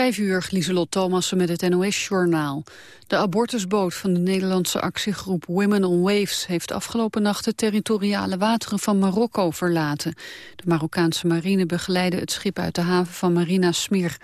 Vijf uur, Lieselot Thomassen met het NOS-journaal. De abortusboot van de Nederlandse actiegroep Women on Waves... heeft afgelopen nacht de territoriale wateren van Marokko verlaten. De Marokkaanse marine begeleidde het schip uit de haven van Marina Smir.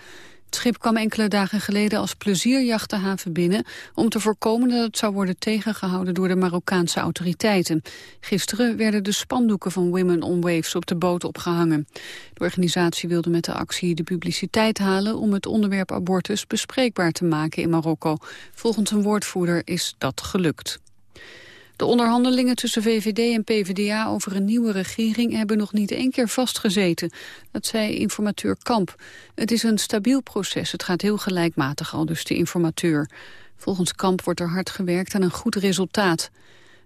Het schip kwam enkele dagen geleden als plezierjacht de haven binnen... om te voorkomen dat het zou worden tegengehouden door de Marokkaanse autoriteiten. Gisteren werden de spandoeken van Women on Waves op de boot opgehangen. De organisatie wilde met de actie de publiciteit halen... om het onderwerp abortus bespreekbaar te maken in Marokko. Volgens een woordvoerder is dat gelukt. De onderhandelingen tussen VVD en PvdA over een nieuwe regering hebben nog niet één keer vastgezeten. Dat zei informateur Kamp. Het is een stabiel proces, het gaat heel gelijkmatig al, dus de informateur. Volgens Kamp wordt er hard gewerkt aan een goed resultaat.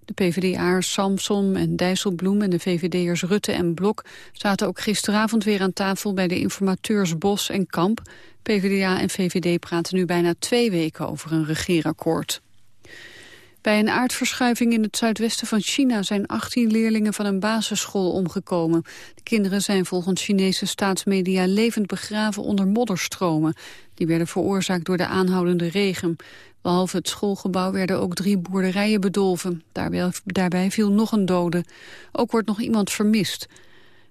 De PvdA'ers Samson en Dijsselbloem en de VVD'ers Rutte en Blok... zaten ook gisteravond weer aan tafel bij de informateurs Bos en Kamp. PvdA en VVD praten nu bijna twee weken over een regeerakkoord. Bij een aardverschuiving in het zuidwesten van China zijn 18 leerlingen van een basisschool omgekomen. De kinderen zijn volgens Chinese staatsmedia levend begraven onder modderstromen. Die werden veroorzaakt door de aanhoudende regen. Behalve het schoolgebouw werden ook drie boerderijen bedolven. Daarbij, daarbij viel nog een dode. Ook wordt nog iemand vermist.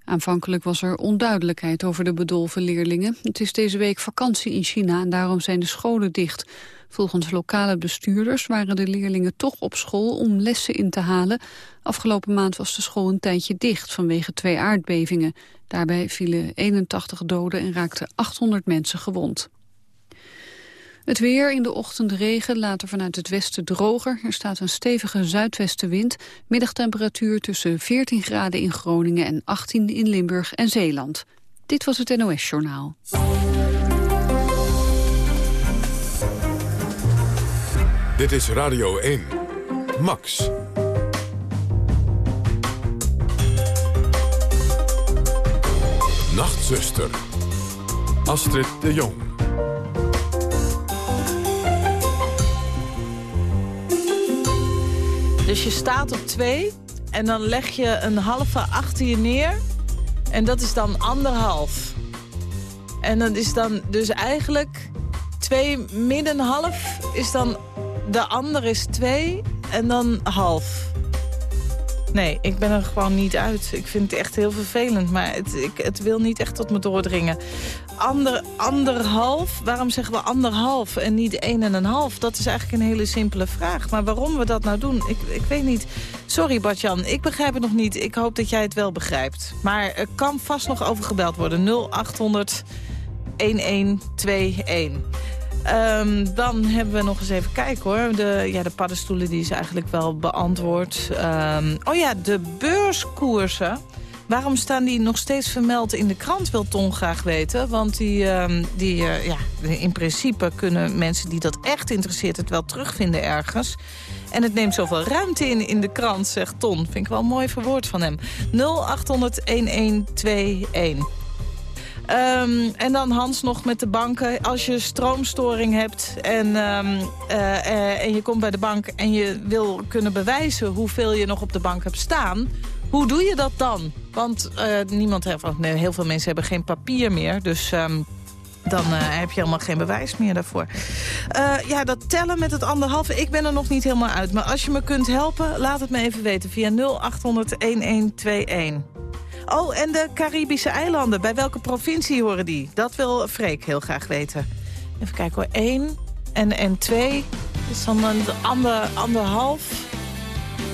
Aanvankelijk was er onduidelijkheid over de bedolven leerlingen. Het is deze week vakantie in China en daarom zijn de scholen dicht. Volgens lokale bestuurders waren de leerlingen toch op school om lessen in te halen. Afgelopen maand was de school een tijdje dicht vanwege twee aardbevingen. Daarbij vielen 81 doden en raakten 800 mensen gewond. Het weer in de ochtend regen, later vanuit het westen droger. Er staat een stevige zuidwestenwind. Middagtemperatuur tussen 14 graden in Groningen en 18 in Limburg en Zeeland. Dit was het NOS Journaal. Dit is Radio 1. Max. Nachtzuster. Astrid de Jong. Dus je staat op twee en dan leg je een halve achter je neer. En dat is dan anderhalf. En dat is dan dus eigenlijk twee midden half is dan de ander is twee en dan half. Nee, ik ben er gewoon niet uit. Ik vind het echt heel vervelend, maar het, ik, het wil niet echt tot me doordringen. Ander, anderhalf, waarom zeggen we anderhalf en niet één en een half? Dat is eigenlijk een hele simpele vraag. Maar waarom we dat nou doen, ik, ik weet niet. Sorry Bartjan, ik begrijp het nog niet. Ik hoop dat jij het wel begrijpt. Maar er kan vast nog over gebeld worden. 0800 1121. Um, dan hebben we nog eens even kijken hoor. De, ja, de paddenstoelen die is eigenlijk wel beantwoord. Um, oh ja, de beurskoersen. Waarom staan die nog steeds vermeld in de krant, wil Ton graag weten. Want die, um, die uh, ja, in principe kunnen mensen die dat echt interesseert... het wel terugvinden ergens. En het neemt zoveel ruimte in in de krant, zegt Ton. Vind ik wel mooi verwoord van hem. 0800-1121. Um, en dan Hans nog met de banken. Als je stroomstoring hebt en, um, uh, en je komt bij de bank... en je wil kunnen bewijzen hoeveel je nog op de bank hebt staan... hoe doe je dat dan? Want uh, niemand heeft, nee, heel veel mensen hebben geen papier meer. Dus... Um, dan heb je helemaal geen bewijs meer daarvoor. Ja, dat tellen met het anderhalve, ik ben er nog niet helemaal uit. Maar als je me kunt helpen, laat het me even weten via 0800-1121. Oh, en de Caribische eilanden. Bij welke provincie horen die? Dat wil Freek heel graag weten. Even kijken hoor. 1 en, en 2 is dan een ander, anderhalf.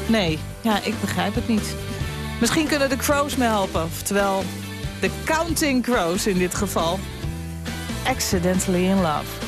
Nee, ja, ik begrijp het niet. Misschien kunnen de crows me helpen. Oftewel, de counting crows in dit geval. Accidentally in love.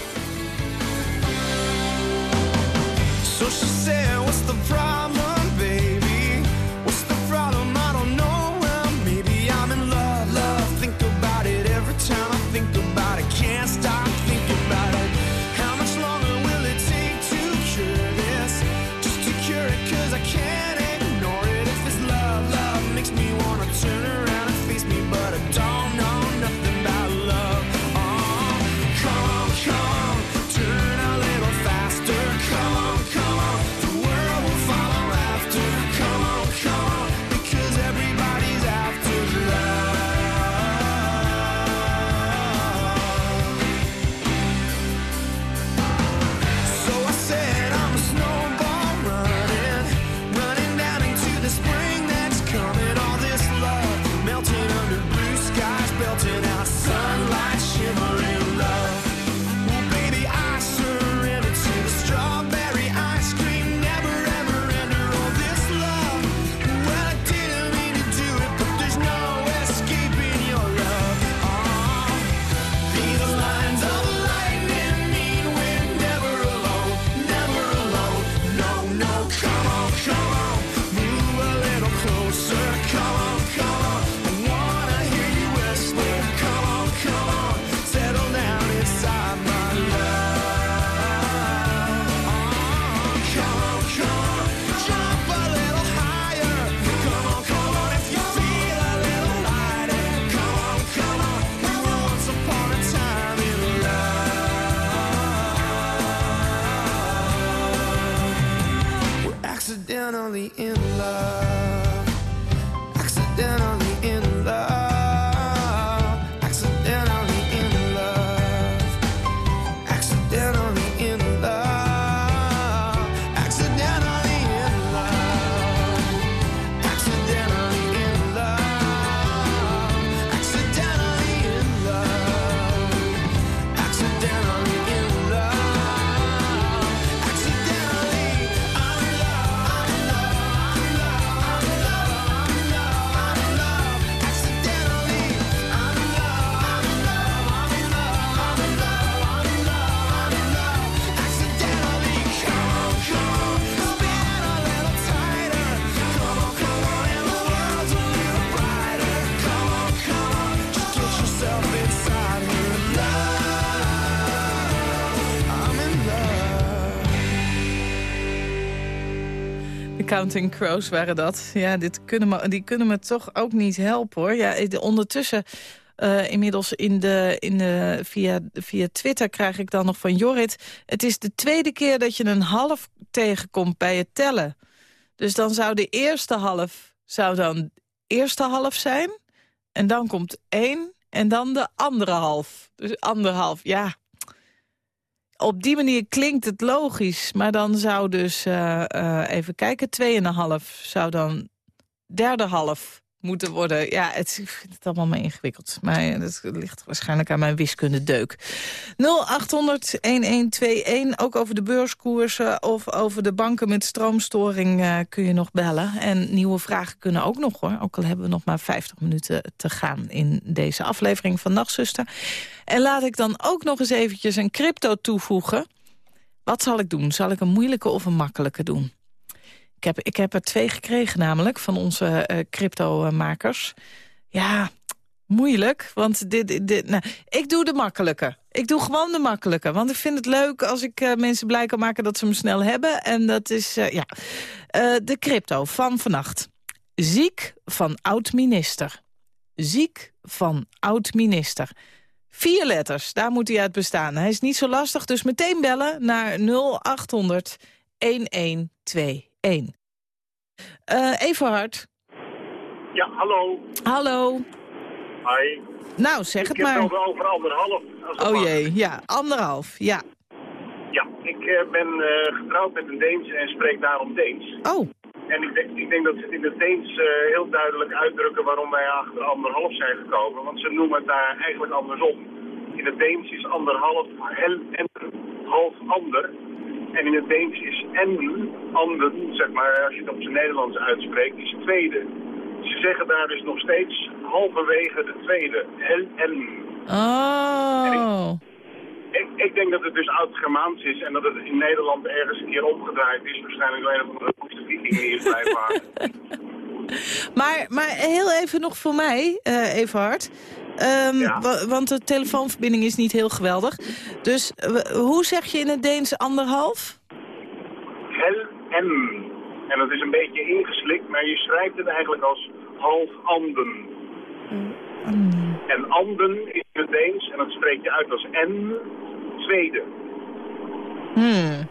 Counting Crows waren dat. Ja, dit kunnen me, die kunnen me toch ook niet helpen, hoor. Ja, de- ondertussen, eh, inmiddels in de, in de, via, via Twitter krijg ik dan nog van Jorrit... het is de tweede keer dat je een half tegenkomt bij het tellen. Dus dan zou de eerste half zou dan eerste half zijn... en dan komt één en dan de andere half. Dus anderhalf, ja op die manier klinkt het logisch. Maar dan zou dus, eh, eh, even kijken, 2,5 zou dan derde half moeten worden. Ja, het, ik vind het allemaal maar ingewikkeld. Maar het ligt waarschijnlijk aan mijn wiskundedeuk. 0800-1121, ook over de beurskoersen of over de banken met stroomstoring eh, kun je nog bellen. En nieuwe vragen kunnen ook nog hoor. Ook al hebben we nog maar 50 minuten te gaan in deze aflevering van Nachtzuster. En laat ik dan ook nog eens eventjes een crypto toevoegen. Wat zal ik doen? Zal ik een moeilijke of een makkelijke doen? Ik heb, ik heb er twee gekregen namelijk van onze eh crypto-makers. Ja, moeilijk, want dit, dit, nou, ik doe de makkelijke. Ik doe gewoon de makkelijke, want ik vind het leuk als ik eh, mensen blij kan maken dat ze hem snel hebben. En dat is, eh, ja, de crypto van vannacht. Ziek van oud-minister. Ziek van oud-minister. Vier letters, daar moet hij uit bestaan. Hij is niet zo lastig, dus meteen bellen naar 0800 1121. Eh Everhard, Ja, hallo. hallo. Hi. Nou, zeg het ik heb maar. het over, over anderhalf. Oh mag. jee, ja, anderhalf, ja. Ja, ik eh, ben eh, getrouwd met een Deens en spreek daarom Deens. Oh, En ik denk, ik denk dat ze het in het Deens heel duidelijk uitdrukken waarom wij achter anderhalf zijn gekomen. Want ze noemen het daar eigenlijk andersom. In het Deens is anderhalf hel en half ander. En in het Deens is en, ander, zeg maar, als je het op zijn Nederlands uitspreekt, is tweede. Ze zeggen daar dus nog steeds halverwege de tweede. Hel en. oh. Ik, ik denk dat het dus oud-Germaans is en dat het in Nederland ergens een keer omgedraaid is. Waarschijnlijk door een of andere woeste viking die is blijven. Maar, maar heel even nog voor mij, Ja. wa- want de telefoonverbinding is niet heel geweldig. Dus eh, hoe zeg je in het Deens anderhalf? Hel en. En dat is een beetje ingeslikt, maar je schrijft het eigenlijk als half anden. En anden is in het Deens en dat spreek je uit als en, tweede. Hmm.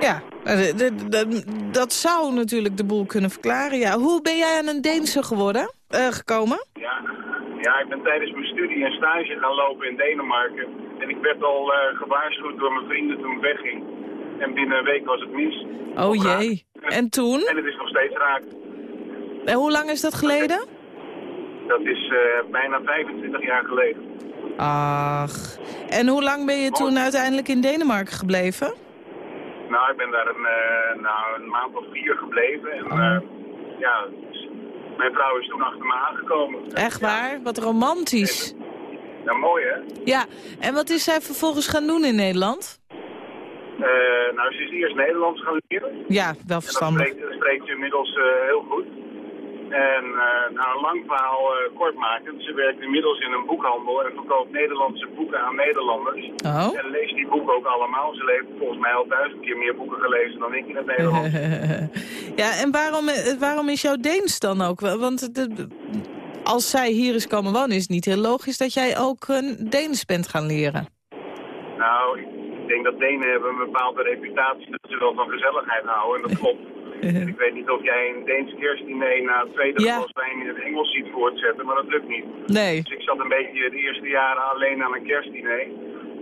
Ja, eh, dat zou natuurlijk de boel kunnen verklaren. Ja. Hoe ben jij aan een Deense geworden, eh, gekomen? Ja. Ja, ik ben tijdens mijn studie een stage gaan lopen in Denemarken. En ik werd al eh, gewaarschuwd door mijn vrienden toen ik wegging. En binnen een week was het mis. Oh jee. En toen? En het is nog steeds raak. En hoe lang is dat geleden? Dat is eh, bijna 25 jaar geleden. Ach. En hoe lang ben je toen uiteindelijk in Denemarken gebleven? Nou, ik ben daar een, eh, nou, een maand of vier gebleven. En Oh. ja, mijn vrouw is toen achter me aangekomen. Echt waar? Wat romantisch. Ja, mooi hè? Ja, en wat is zij vervolgens gaan doen in Nederland? Eh, nou, ze is eerst Nederlands gaan leren. Ja, wel En dat verstandig. spreekt, dat spreekt ze inmiddels eh, heel goed. En eh nou, een lang verhaal eh, kort maken. Ze werkt inmiddels in een boekhandel en verkoopt Nederlandse boeken aan Nederlanders. Oh. En leest die boeken ook allemaal. Ze heeft volgens mij al duizend keer meer boeken gelezen dan ik in het Nederlands. ja, en waarom, eh, waarom is jouw Deens dan ook? wel? Want de- als zij hier is komen wonen, is het niet heel logisch dat jij ook een Deens bent gaan leren. Nou, ik, Ik denk dat Denen hebben een bepaalde reputatie dat ze wel van gezelligheid houden. En dat klopt. Ik weet niet of jij een Deens kerstdiner na het tweede Ja. glas wijn in het Engels ziet voortzetten, maar dat lukt niet. Nee. Dus ik zat een beetje de eerste jaren alleen aan een kerstdiner.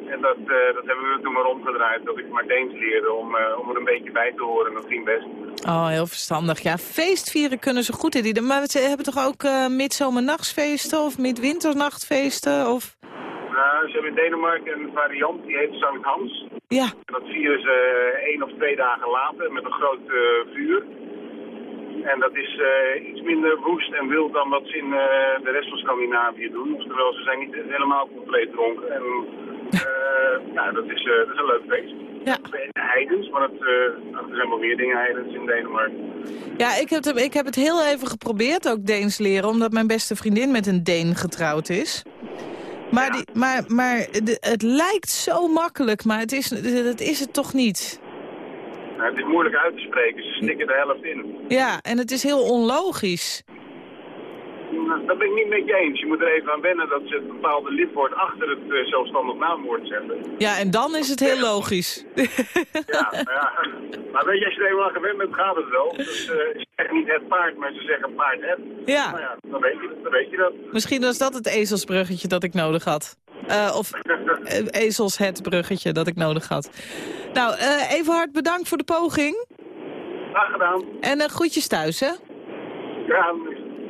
En dat, eh, dat hebben we toen maar omgedraaid, dat ik maar Deens leerde om, eh, om er een beetje bij te horen. En dat ging best. Oh, heel verstandig. Ja, feestvieren kunnen ze goed in die. Maar ze hebben toch ook eh midzomernachtsfeesten of midwinternachtfeesten? Of... Nou, ze hebben in Denemarken een variant, die heet Sankt Hans. Ja, En dat vieren ze eh, één of twee dagen later met een groot eh, vuur. En dat is eh, iets minder woest en wild dan wat ze in de rest van Scandinavië doen. Oftewel, ze zijn niet helemaal compleet dronken. En ja, dat is, dat is een leuk feest. ja. Heidens, maar het, nou, er zijn wel meer dingen heidens in Denemarken. ja ik, heb het, ik heb het heel even geprobeerd, ook Deens leren... omdat mijn beste vriendin met een Deen getrouwd is. Maar, die, maar, maar de- het lijkt zo makkelijk, maar het is, het is het toch niet. Nou, het is moeilijk uit te spreken, ze stikken de helft in. Ja, en het is heel onlogisch. Dat ben ik niet met je eens. Je moet er even aan wennen dat ze het bepaalde lidwoord achter het eh, zelfstandig naamwoord zetten. Ja, en dan is het heel logisch. Ja, maar ja. Maar weet je, als je er eenmaal aan gewend bent, gaat het wel. Dus eh, ze zeggen niet het paard, maar ze zeggen paard het. Nou ja, dan weet je, dan weet je dat. misschien was dat het ezelsbruggetje dat ik nodig had. Eh, of ezels het bruggetje dat ik nodig had. Nou, eh Evenhard, bedankt voor de poging. Graag gedaan. En groetjes thuis, hè? Ja,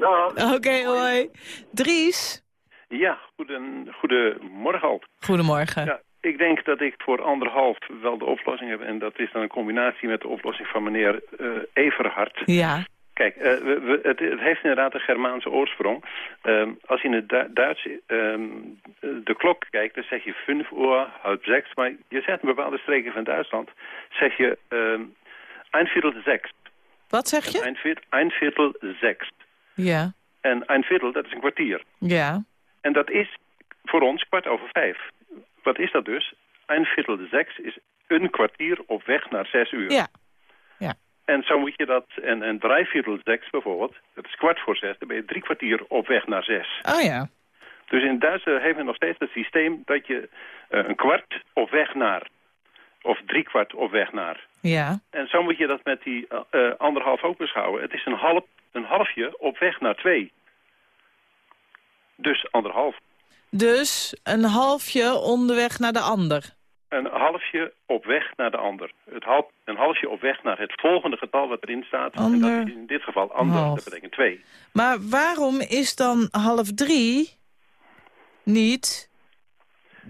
dag. Oké, hoi. Dries. Ja, goeden, goedemorgen al. Goedemorgen. Ja, ik denk dat ik voor anderhalf wel de oplossing heb. En dat is dan een combinatie met de oplossing van meneer eh Everhard. Ja. Kijk, eh, we, we- het, het heeft inderdaad een Germaanse oorsprong. Ehm, als je in het Du- Duits ehm, de klok kijkt, dan zeg je 5 uur, half zes. Maar je zegt in bepaalde streken van Duitsland, zeg je ehm een viertel zes. Wat zeg je? Een viertel, een viertel zes. Ja. En een viertel, dat is een kwartier. Ja. En dat is voor ons kwart over vijf. Wat is dat dus? Een viertel de zes is een kwartier op weg naar zes uur. Ja. En zo moet je dat, en, en drie viertel zes bijvoorbeeld, dat is kwart voor zes, dan ben je drie kwartier op weg naar zes. Oh ja. Dus in Duitsland heeft men nog steeds het systeem dat je eh, een kwart op weg naar, of drie kwart op weg naar. Ja. En zo moet je dat met die eh, eh, anderhalf ook beschouwen. Het is een, half, een halfje op weg naar twee. Dus anderhalf. Dus een halfje onderweg naar de ander. Een halfje op weg naar de ander. Het half, een halfje op weg naar het volgende getal wat erin staat. En dat is in dit geval ander, half. dat betekent twee. Maar waarom is dan half drie niet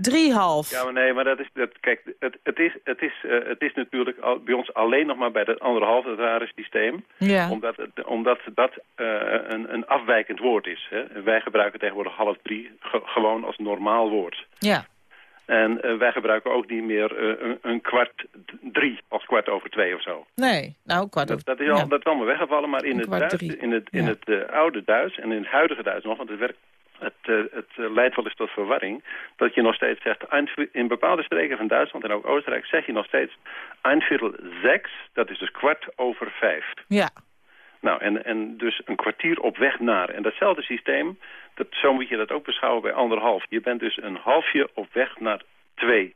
driehalf? Ja, maar nee, maar dat is, dat, kijk, het, het, is, het, is, eh, het is natuurlijk al, bij ons alleen nog maar bij dat anderhalf, het rare systeem. Ja. Omdat, het, omdat dat eh, een, een afwijkend woord is. Hè. Wij gebruiken tegenwoordig half drie ge- gewoon als normaal woord. Ja. En eh, wij gebruiken ook niet meer een, een kwart drie als kwart over twee of zo. Nee. Nou, kwart Dat, over... dat, is al, ja. dat is allemaal weggevallen, maar in Een het, Duits, in het, in Ja. het oude Duits en in het huidige Duits nog, want het, werkt, het, eh, het eh, leidt wel eens tot verwarring, dat je nog steeds zegt, in bepaalde streken van Duitsland en ook Oostenrijk zeg je nog steeds een viertel zes, dat is dus kwart over vijf. Ja. Nou, en, en dus een kwartier op weg naar. En datzelfde systeem, dat, zo moet je dat ook beschouwen bij anderhalf. Je bent dus een halfje op weg naar twee.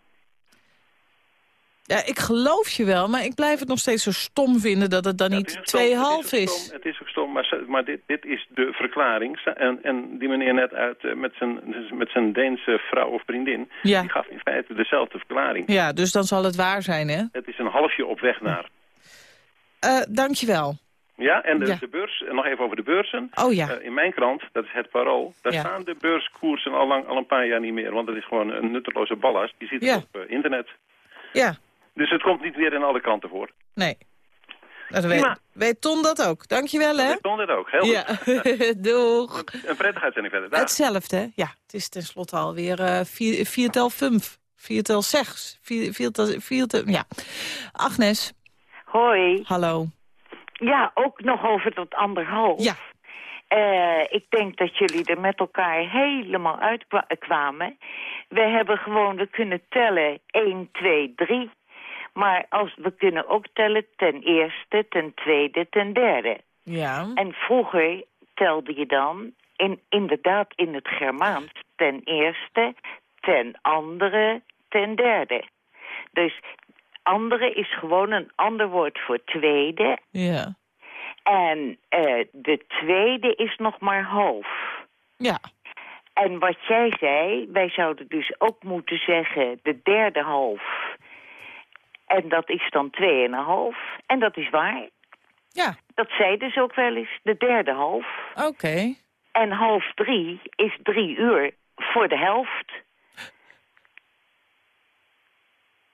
Ja, ik geloof je wel, maar ik blijf het nog steeds zo stom vinden dat het dan Ja, het niet het half ook is. stom, Het is ook stom, maar, maar dit, dit is de verklaring. En, en die meneer net uit, eh, met, zijn, met zijn Deense vrouw of vriendin... Ja. die gaf in feite dezelfde verklaring. Ja, dus dan zal het waar zijn, hè? Het is een halfje op weg naar. Eh, dankjewel. Ja, en de, Ja. de beurs, en nog even over de beurzen. Oh ja. Eh, in mijn krant, dat is het Parool, daar Ja. staan de beurskoersen al, lang, al een paar jaar niet meer. Want dat is gewoon een nutteloze ballast. Die ziet Ja. op eh, internet. Ja. Dus het komt niet weer in alle kranten voor. Nee. Dan weet, weet Ton dat ook. Dankjewel, hè? Ik stond het ook. Heel Ja. goed. Doeg. Een prettige uitzending verder. Dag. Hetzelfde, hè? Ja. Het is tenslotte alweer eh vier, vier tel vijf. Vier tel zes. Vier, vier tel, vier tel, ja. Agnes, Hoi. hallo. Ja, ook nog over dat anderhalf. Ja. Eh, ik denk dat jullie er met elkaar helemaal uitkwamen. We hebben gewoon, we kunnen tellen 1, 2, 3. Maar als, we kunnen ook tellen ten eerste, ten tweede, ten derde. Ja. En vroeger telde je dan, in, inderdaad in het Germaans, ten eerste, ten andere, ten derde. Dus andere is gewoon een ander woord voor tweede. Ja. En eh, de tweede is nog maar half. Ja. En wat jij zei, wij zouden dus ook moeten zeggen de derde half. En dat is dan tweeënhalf. En dat is waar. Ja, Dat zeiden ze ook wel eens, de derde half. oké. En half drie is drie uur voor de helft.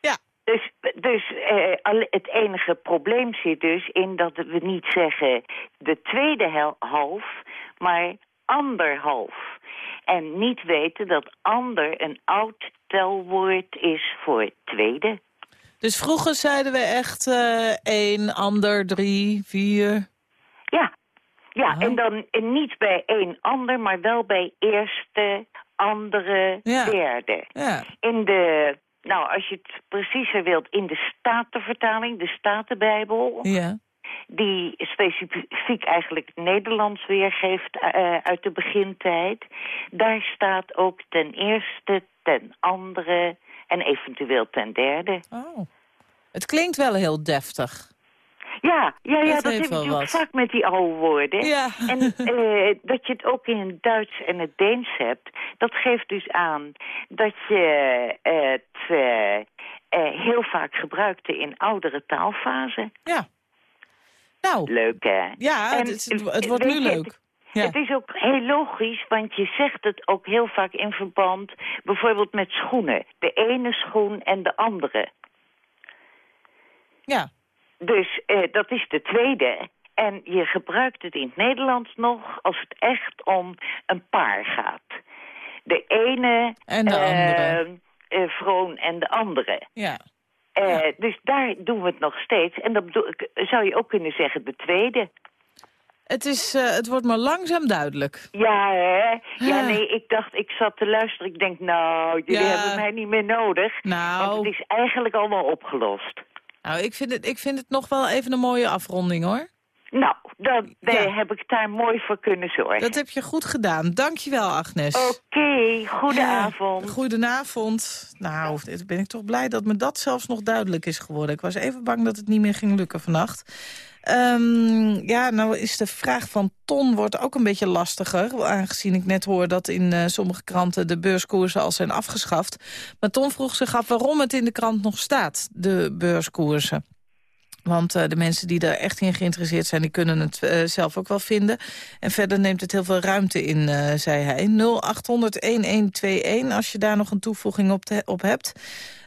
Ja. Dus, dus eh, het enige probleem zit dus in dat we niet zeggen de tweede half, maar anderhalf. En niet weten dat ander een oud telwoord is voor tweede. Dus vroeger zeiden we echt eh één, ander, drie, vier. Ja, ja Ah. en dan eh, niet bij één ander, maar wel bij eerste, andere, Ja. derde. Ja. In de, nou als je het preciezer wilt, in de Statenvertaling, de Statenbijbel... Ja. die specifiek eigenlijk het Nederlands weergeeft eh, uit de begintijd... daar staat ook ten eerste, ten andere en eventueel ten derde. Oh. Het klinkt wel heel deftig. Ja, ja, ja Dat heb je natuurlijk wat. vaak met die oude woorden. Ja. En eh, dat je het ook in het Duits en het Deens hebt, dat geeft dus aan dat je het eh, eh, heel vaak gebruikte in oudere taalfasen. Ja. Nou, Leuk, hè? ja, En, het, het, wordt nu leuk. Ja. Het is ook heel logisch, want je zegt het ook heel vaak in verband... bijvoorbeeld met schoenen. De ene schoen en de andere. ja. Dus eh, dat is de tweede. En je gebruikt het in het Nederlands nog als het echt om een paar gaat. De ene... En de eh, andere. eh, vroon en de andere. Ja. Ja. Dus daar doen we het nog steeds. En dat bedoel zou je ook kunnen zeggen de tweede. Het, is, eh, het wordt maar langzaam duidelijk. Ja, hè? Ja, Ah. nee, ik dacht, ik zat te luisteren. Ik denk, nou, jullie Ja. hebben mij niet meer nodig. Want Nou, het is eigenlijk allemaal opgelost. nou ik, vind het, ik vind het nog wel even een mooie afronding, hoor. Nou, dan Ja. heb ik daar mooi voor kunnen zorgen. Dat heb je goed gedaan. Dankjewel, Agnes. Oké, goedenavond. Ja, goedenavond. Nou, ben ik toch blij dat me dat zelfs nog duidelijk is geworden. Ik was even bang dat het niet meer ging lukken vannacht. Ehm, ja, nou is de vraag van Ton wordt ook een beetje lastiger... aangezien ik net hoor dat in eh, sommige kranten de beurskoersen al zijn afgeschaft. Maar Ton vroeg zich af waarom het in de krant nog staat, de beurskoersen. Want eh, de mensen die er echt in geïnteresseerd zijn... die kunnen het eh, zelf ook wel vinden. En verder neemt het heel veel ruimte in, zei hij. 0800-1121 als je daar nog een toevoeging op, op hebt.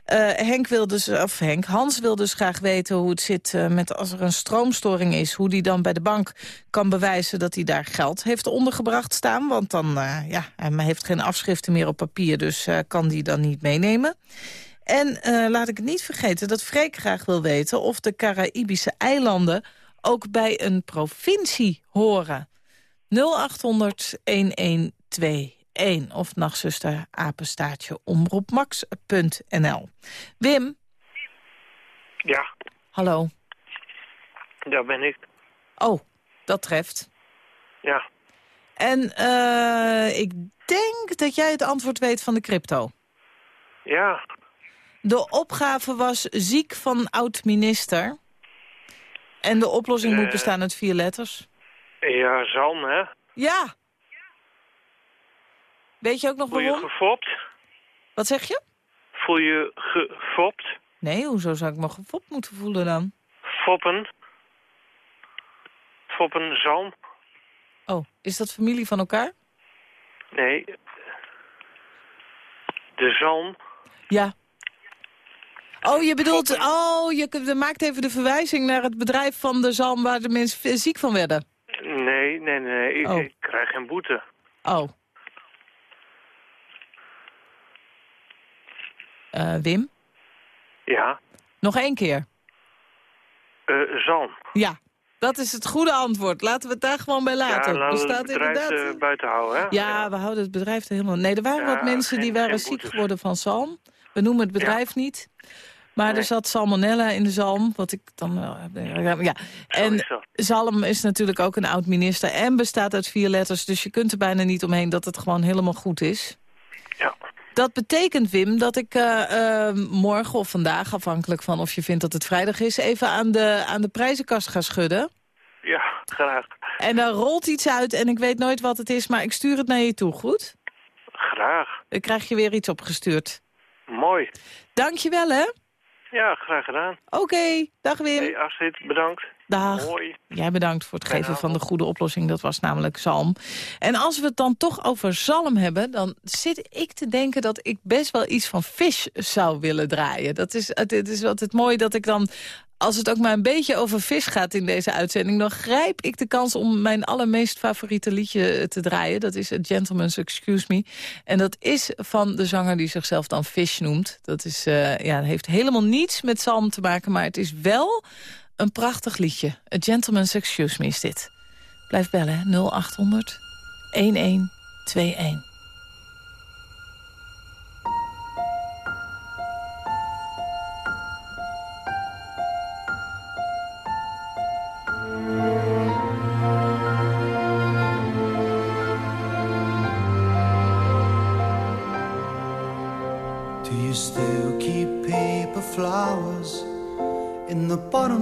Eh, Henk wil dus, of Henk, Hans wil dus graag weten hoe het zit eh, met als er een stroomstoring is. Hoe die dan bij de bank kan bewijzen dat hij daar geld heeft ondergebracht staan. Want dan, eh, ja, hij heeft geen afschriften meer op papier, dus kan die dan niet meenemen. En laat ik het niet vergeten dat Freek graag wil weten... of de Caraïbische eilanden ook bij een provincie horen. 0800-1121 of nachtzuster apenstaartje omroepmax.nl. Wim, Ja, hallo. daar ben ik. Oh, dat treft. Ja, En eh, ik denk dat jij het antwoord weet van de crypto. ja, De opgave was ziek van oud-minister. En de oplossing moet Eh. bestaan uit vier letters. ja, zalm, hè? Ja. Weet je ook nog Voel je waarom? gefopt? Wat zeg je? Voel je gefopt? Nee, hoezo zou ik me gefopt moeten voelen dan? Foppen? Foppen, zalm? Oh, is dat familie van elkaar? Nee. De zalm? Ja. Oh, je bedoelt... Oh, je maakt even de verwijzing naar het bedrijf van de zalm... waar de mensen ziek van werden. Nee, nee, nee. Ik, Oh. ik krijg geen boete. Oh. Eh, Wim? Ja. Nog één keer. Eh, zalm. Ja, dat is het goede antwoord. Laten we het daar gewoon bij laten. ja, laten we het bedrijf inderdaad... eh, buiten houden, hè? Ja, we houden het bedrijf er helemaal... Nee, er waren Ja, wat mensen die waren ziek boetes. geworden van zalm. We noemen het bedrijf niet. Maar er zat salmonella in de zalm, wat ik dan wel... heb- Ja. En zalm is natuurlijk ook een oud-minister en bestaat uit vier letters. Dus je kunt er bijna niet omheen dat het gewoon helemaal goed is. Ja. Dat betekent, Wim, dat ik eh, eh, morgen of vandaag... afhankelijk van of je vindt dat het vrijdag is... even aan de, aan de prijzenkast ga schudden. Ja, graag. En daar rolt iets uit en ik weet nooit wat het is... maar ik stuur het naar je toe, goed? Graag. Dan krijg je weer iets opgestuurd. Mooi. Dank je wel, hè? Ja, graag gedaan. Oké, dag Wim. Hey, Astrid, bedankt. Dag. Hoi. Jij bedankt voor het geven van de goede oplossing. Dat was namelijk zalm. En als we het dan toch over zalm hebben... dan zit ik te denken dat ik best wel iets van fish zou willen draaien. Dat is, het, het is altijd mooi dat ik dan... Als het ook maar een beetje over vis gaat in deze uitzending... dan grijp ik de kans om mijn allermeest favoriete liedje te draaien. Dat is A Gentleman's Excuse Me. En dat is van de zanger die zichzelf dan Fish noemt. Dat is, eh, ja, heeft helemaal niets met zalm te maken... maar het is wel een prachtig liedje. A Gentleman's Excuse Me is dit. Blijf bellen, hè. 0800 1121.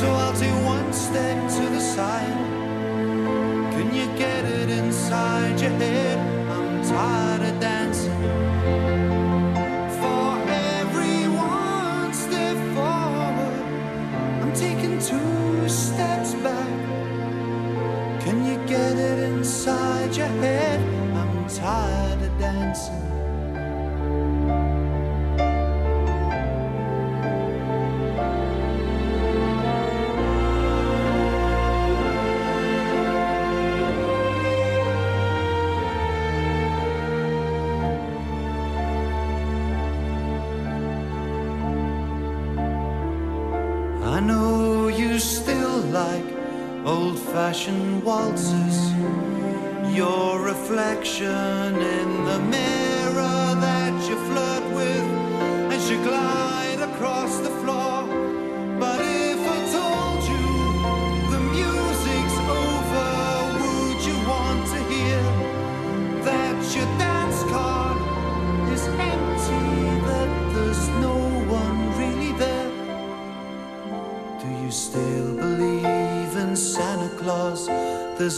so I'll take one step to the side. Can you get it fashioned waltzes. Your reflection in the mirror that you flirt with as you glide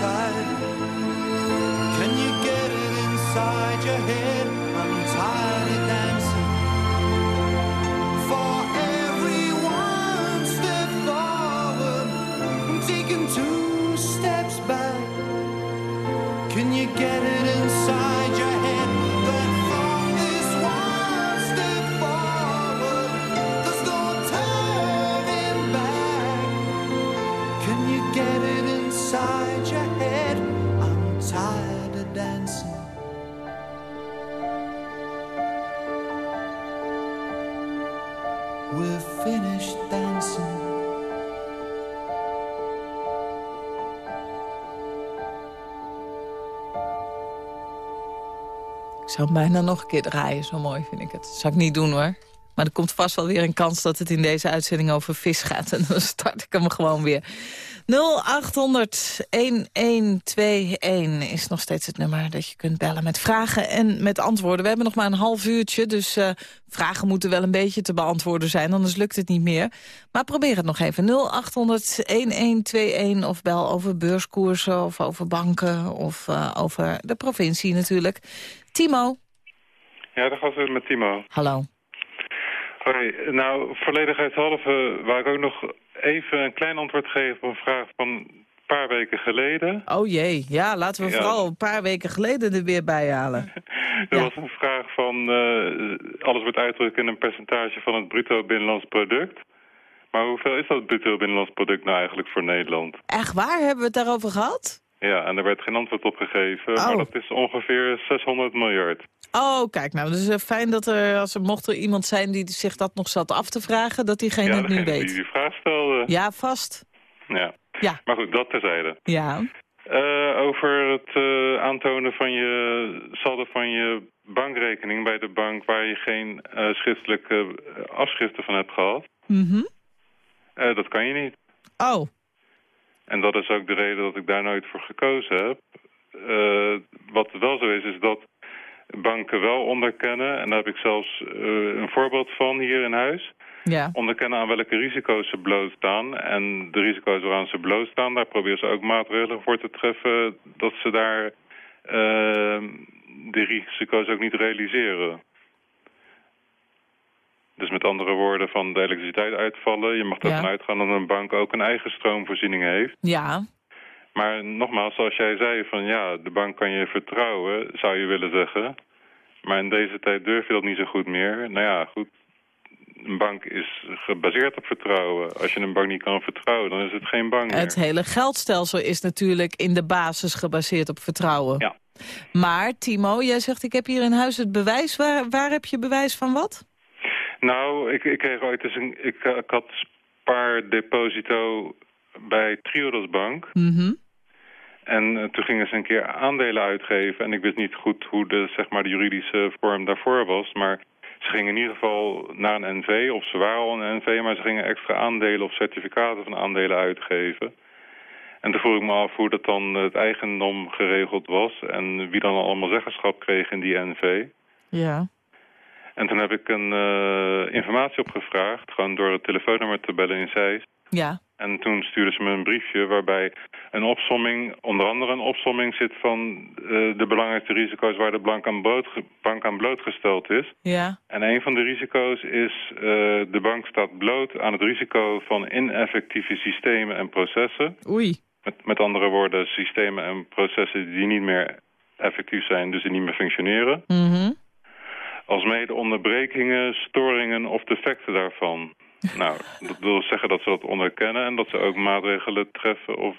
to. Can you get it inside your head? Zou bijna nog een keer draaien, zo mooi vind ik het. Dat zou ik niet doen hoor. Maar er komt vast wel weer een kans dat het in deze uitzending over vis gaat. En dan start ik hem gewoon weer. 0800-1121 is nog steeds het nummer dat je kunt bellen met vragen en met antwoorden. We hebben nog maar een half uurtje, dus uh, vragen moeten wel een beetje te beantwoorden zijn. Anders lukt het niet meer. Maar probeer het nog even. 0800-1121 of bel over beurskoersen of over banken of uh, over de provincie natuurlijk. Timo. Ja, dat gaat weer met Timo. Hallo. Hoi, nou, volledigheidshalve wou ik ook nog even een klein antwoord geven op een vraag van een paar weken geleden. Oh jee, ja, laten we Ja. vooral een paar weken geleden er weer bij halen. Er Ja. was een vraag van, eh, alles wordt uitgedrukt in een percentage van het bruto binnenlands product. Maar hoeveel is dat bruto binnenlands product nou eigenlijk voor Nederland? Echt waar, hebben we het daarover gehad? Ja, en er werd geen antwoord op gegeven, Oh. maar dat is ongeveer 600 miljard. Oh, kijk, nou, dus uh, fijn dat er, als er mocht er iemand zijn die zich dat nog zat af te vragen, dat diegene ja, het nu weet. die die vraag stelde. Ja, vast. Ja. Ja. Maar goed, dat terzijde. Ja. Eh, over het eh, aantonen van je saldo van je bankrekening bij de bank waar je geen schriftelijke afschriften van hebt gehad. Mhm. Eh, dat kan je niet. Oh, En dat is ook de reden dat ik daar nooit voor gekozen heb. Wat wel zo is, is dat banken wel onderkennen, en daar heb ik zelfs eh, een voorbeeld van hier in huis, ja. onderkennen aan welke risico's ze blootstaan. En de risico's waaraan ze blootstaan, daar proberen ze ook maatregelen voor te treffen dat ze daar eh, die risico's ook niet realiseren. Dus met andere woorden, van de elektriciteit uitvallen. Je mag Ja. ervan uitgaan dat een bank ook een eigen stroomvoorziening heeft. Ja. Maar nogmaals, zoals jij zei, van ja, de bank kan je vertrouwen, zou je willen zeggen. Maar in deze tijd durf je dat niet zo goed meer. Nou ja, goed. Een bank is gebaseerd op vertrouwen. Als je een bank niet kan vertrouwen, dan is het geen bank meer. Het hele geldstelsel is natuurlijk in de basis gebaseerd op vertrouwen. Ja. Maar, Timo, jij zegt ik heb hier in huis het bewijs. Waar, waar heb je bewijs van wat? Nou, ik, ik kreeg ooit eens een... Ik, ik had spaardeposito bij Triodos Bank. Mhm. En eh, toen gingen ze een keer aandelen uitgeven. En ik wist niet goed hoe de, zeg maar, de juridische vorm daarvoor was. Maar ze gingen in ieder geval naar een NV, of ze waren al een NV... maar ze gingen extra aandelen of certificaten van aandelen uitgeven. En toen vroeg ik me af hoe dat dan het eigendom geregeld was... en wie dan allemaal zeggenschap kreeg in die NV. Ja. En toen heb ik een eh, informatie opgevraagd, gewoon door het telefoonnummer te bellen in Zeist. Ja. En toen stuurden ze me een briefje waarbij een opsomming, onder andere een opsomming zit van eh, de belangrijkste risico's waar de bank aan, blootge- bank aan blootgesteld is. Ja. En een van de risico's is, eh, de bank staat bloot aan het risico van ineffectieve systemen en processen. Oei. Met, met andere woorden, systemen en processen die niet meer effectief zijn, dus die niet meer functioneren. Mhm. Alsmede onderbrekingen, storingen of defecten daarvan. Nou, dat wil zeggen dat ze dat onderkennen en dat ze ook maatregelen treffen of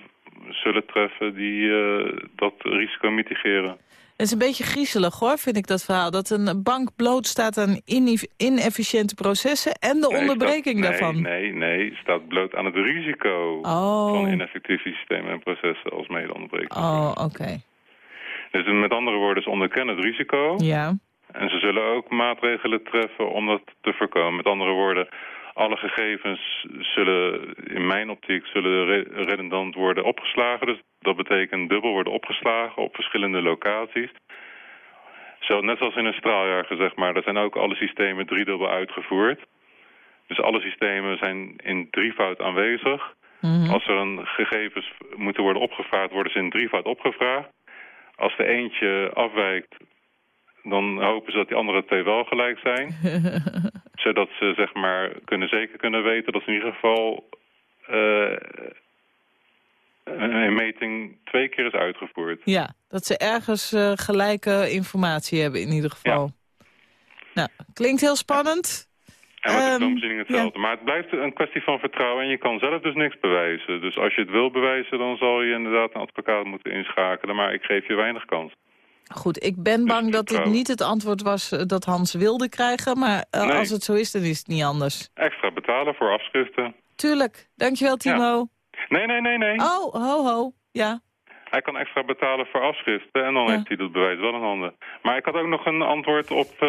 zullen treffen die eh, dat risico mitigeren. Het is een beetje griezelig hoor, vind ik dat verhaal. Dat een bank blootstaat aan ineff- inefficiënte processen en de Nee, onderbreking staat- daarvan. Nee, nee, nee, staat bloot aan het risico Oh. van ineffectieve systemen en processen als mede onderbreking. Oh, oké. Dus met andere woorden, ze onderkennen het risico. Ja. En ze zullen ook maatregelen treffen om dat te voorkomen. Met andere woorden, alle gegevens zullen in mijn optiek zullen re- redundant worden opgeslagen. Dus dat betekent dubbel worden opgeslagen op verschillende locaties. Zo, net zoals in een straaljager, zeg maar. Daar zijn ook alle systemen driedubbel uitgevoerd. Dus alle systemen zijn in drievoud aanwezig. Mhm. Als er een gegevens moeten worden opgevraagd, worden ze in drievoud opgevraagd. Als er eentje afwijkt, dan hopen ze dat die andere twee wel gelijk zijn. zodat ze zeg maar kunnen zeker kunnen weten dat ze in ieder geval eh, een meting twee keer is uitgevoerd. Ja, dat ze ergens eh, gelijke informatie hebben in ieder geval. Nou, klinkt heel spannend. En met de Ehm, hetzelfde. Maar het blijft een kwestie van vertrouwen en je kan zelf dus niks bewijzen. Dus als je het wil bewijzen, dan zal je inderdaad een advocaat moeten inschakelen. Maar ik geef je weinig kans. Goed, ik ben bang dat dit vertrouwen. niet het antwoord was eh, dat Hans wilde krijgen. Maar eh, Nee. als het zo is, dan is het niet anders. Extra betalen voor afschriften. Tuurlijk. Dankjewel, Timo. Nee, nee, nee, nee. Oh, ho, ho. Ja. Hij kan extra betalen voor afschriften en dan Ja. heeft hij dat bewijs wel in handen. Maar ik had ook nog een antwoord op eh,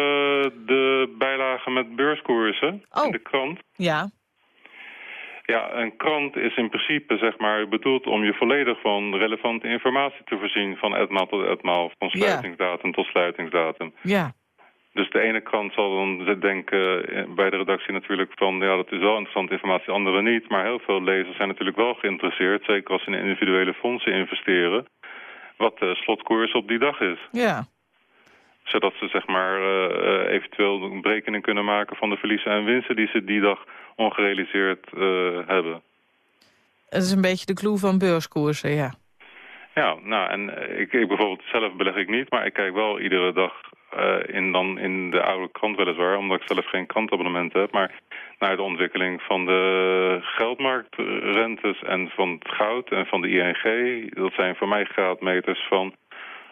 de bijlage met beurskoersen Oh. in de krant. Ja, Ja, een krant is in principe zeg maar bedoeld om je volledig van relevante informatie te voorzien. Van etmaal tot etmaal, van Ja. sluitingsdatum tot sluitingsdatum. ja. Dus de ene krant zal dan denken eh, bij de redactie natuurlijk van... ja, dat is wel interessante informatie, de andere niet. Maar heel veel lezers zijn natuurlijk wel geïnteresseerd... zeker als ze in individuele fondsen investeren... wat de slotkoers op die dag is. Ja, Zodat ze zeg maar eh, eh, eventueel een berekening kunnen maken... van de verliezen en winsten die ze die dag ongerealiseerd eh, hebben. dat is een beetje de clue van beurskoersen, ja. Ja, nou, en eh, ik, ik bijvoorbeeld zelf beleg ik niet, maar ik kijk wel iedere dag eh, in, dan in de oude krant weliswaar, omdat ik zelf geen krantabonnement heb, maar naar de ontwikkeling van de geldmarktrentes en van het goud en van de ING. Dat zijn voor mij graadmeters van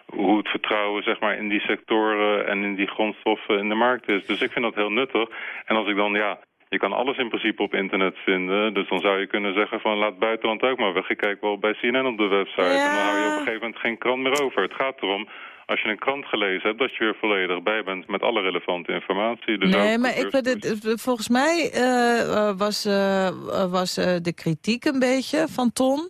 hoe het vertrouwen zeg maar, in die sectoren en in die grondstoffen in de markt is. Dus ik vind dat heel nuttig. En als ik dan, ja, je kan alles in principe op internet vinden. Dus dan zou je kunnen zeggen van laat buitenland ook maar weg. Ik kijk wel bij CNN op de website. En dan hou je op een gegeven moment geen krant meer over. Het gaat erom, als je een krant gelezen hebt, dat je er volledig bij bent met alle relevante informatie. Dus nee, maar ik, weet het- volgens mij eh, eh, was, eh, was de kritiek een beetje van Ton...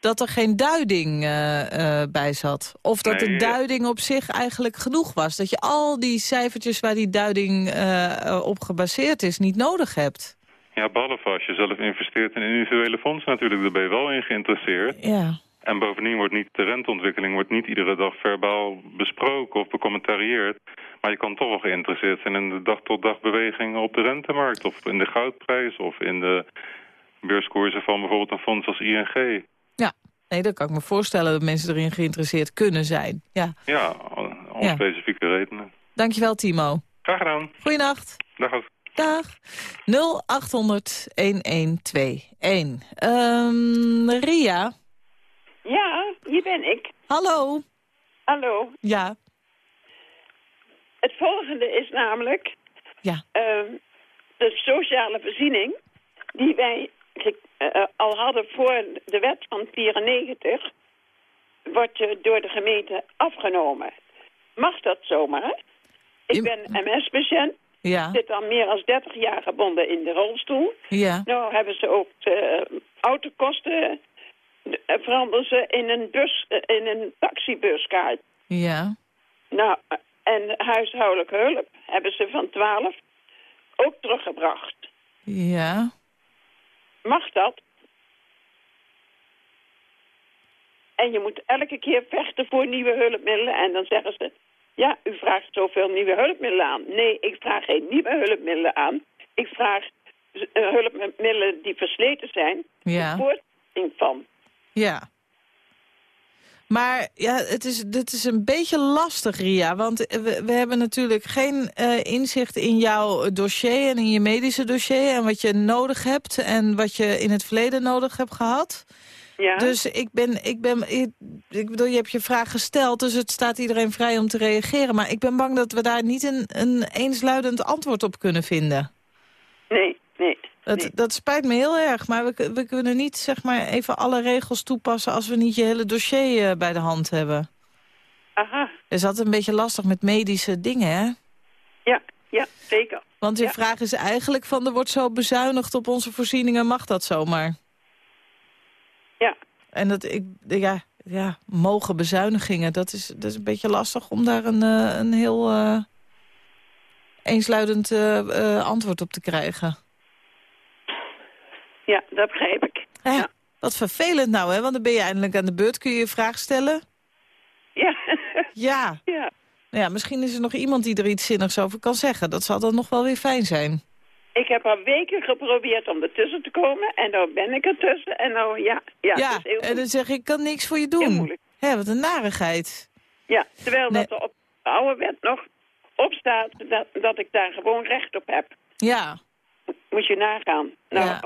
dat er geen duiding eh, eh, bij zat. Of dat de duiding op zich eigenlijk genoeg was. Dat je al die cijfertjes waar die duiding eh, op gebaseerd is niet nodig hebt. Ja, behalve als je zelf investeert in individuele fondsen natuurlijk. Daar ben je wel in geïnteresseerd. Ja, En bovendien wordt niet de renteontwikkeling wordt niet iedere dag verbaal besproken of becommentarieerd. Maar je kan toch wel geïnteresseerd zijn in de dag-tot-dag bewegingen op de rentemarkt. Of in de goudprijs of in de beurskoersen van bijvoorbeeld een fonds als ING. Ja. Nee, dat kan ik me voorstellen dat mensen erin geïnteresseerd kunnen zijn. Ja, Ja, om Ja. specifieke redenen. dankjewel Timo. Graag gedaan. Goeienacht. Dag. Ad. Dag. 0800-1121. Ehm Ria, Ja, hier ben ik. hallo. Hallo. Ja, Het volgende is namelijk ja, ehm, de sociale voorziening die wij ge- eh, al hadden voor de wet van 94, wordt eh, door de gemeente afgenomen. Mag dat zomaar? Ik Je- ben MS-patiënt, ja, zit al meer dan 30 jaar gebonden in de rolstoel. ja. Nou hebben ze ook de autokosten, eh, veranderen ze in een, bus, eh, in een taxibuskaart. Ja, Nou, en huishoudelijke hulp hebben ze van 12 ook teruggebracht. ja. Mag dat? En je moet elke keer vechten voor nieuwe hulpmiddelen. En dan zeggen ze, ja, u vraagt zoveel nieuwe hulpmiddelen aan. Nee, ik vraag geen nieuwe hulpmiddelen aan. Ik vraag eh, hulpmiddelen die versleten zijn. Ja. Voortzetting van. Ja. Maar ja, het is, dit is een beetje lastig, Ria. Want we, we hebben natuurlijk geen eh, inzicht in jouw dossier en in je medische dossier... en wat je nodig hebt en wat je in het verleden nodig hebt gehad. Ja. Dus ik ben, ik ben, ik, ik bedoel, je hebt je vraag gesteld, dus het staat iedereen vrij om te reageren. Maar ik ben bang dat we daar niet een, een eensluidend antwoord op kunnen vinden. Nee, nee. Dat, nee. dat spijt me heel erg, maar we, we kunnen niet zeg maar, even alle regels toepassen... als we niet je hele dossier eh, bij de hand hebben. Aha, is altijd een beetje lastig met medische dingen, hè? ja, ja, zeker. Want je Ja. vraag is eigenlijk van, er wordt zo bezuinigd op onze voorzieningen, mag dat zomaar? Ja, En dat, ik, ja, ja, mogen bezuinigingen, dat is, dat is een beetje lastig om daar een, eh, een heel eh, eensluidend antwoord op te krijgen. Ja, dat begrijp ik. Hè? Ja. Wat vervelend nou, hè? Want dan ben je eindelijk aan de beurt. Kun je je vraag stellen? Ja, Ja. ja. Nou ja, misschien is er nog iemand die er iets zinnigs over kan zeggen. Dat zal dan nog wel weer fijn zijn. Ik heb al weken geprobeerd om ertussen te komen. En nou ben ik ertussen. En nou, ja. Ja, is heel en dan zeg ik, ik kan niks voor je doen. Hé, wat een narigheid. Ja, terwijl Nee. dat er op de oude wet nog op staat dat, dat ik daar gewoon recht op heb. Ja. Moet je nagaan. Nou, Ja.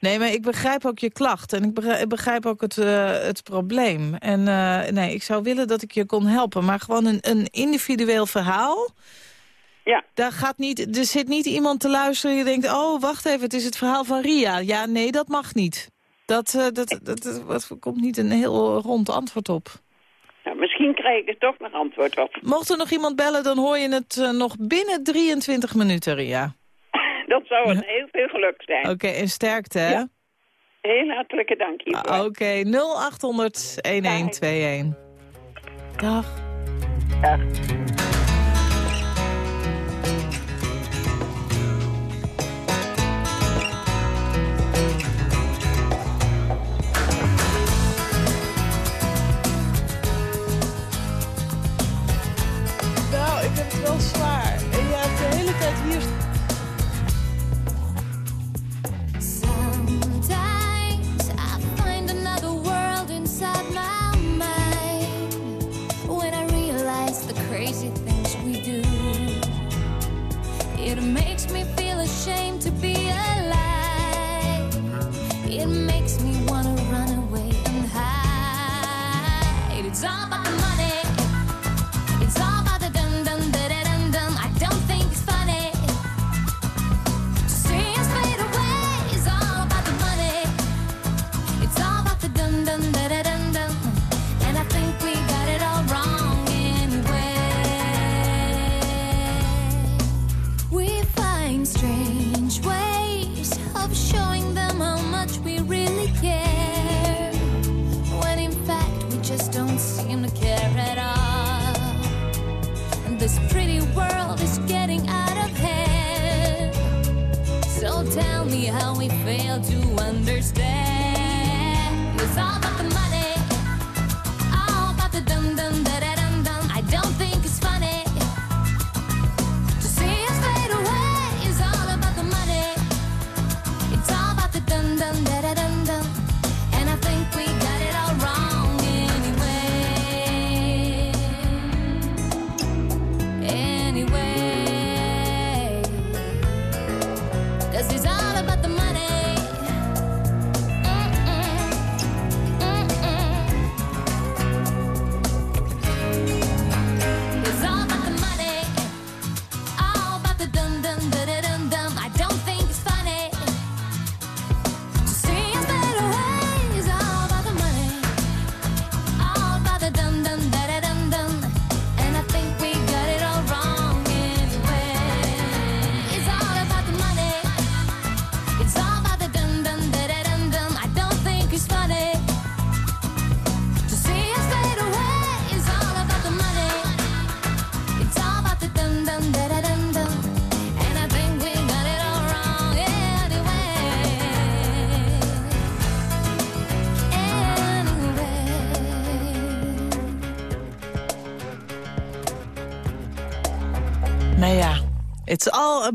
Nee, maar ik begrijp ook je klacht. En ik begrijp, ook het, eh, het probleem. En eh, nee, ik zou willen dat ik je kon helpen. Maar gewoon een, een individueel verhaal... Ja, Daar gaat niet, er zit niet iemand te luisteren die denkt... oh, wacht even, het is het verhaal van Ria. Ja, nee, dat mag niet. Dat, eh, dat, dat, dat, dat komt niet een heel rond antwoord op. Nou, misschien krijg ik er toch nog antwoord op. Mocht er nog iemand bellen, dan hoor je het nog binnen 23 minuten, Ria. Dat zou een heel veel geluk zijn. Oké, en sterkte, hè? Heel hartelijke dank hiervoor. Ah, Oké, 0800-1121. Dag. Dag. Nou, ik heb het wel this pretty world is getting out of hand. So tell me how we fail to understand. It's all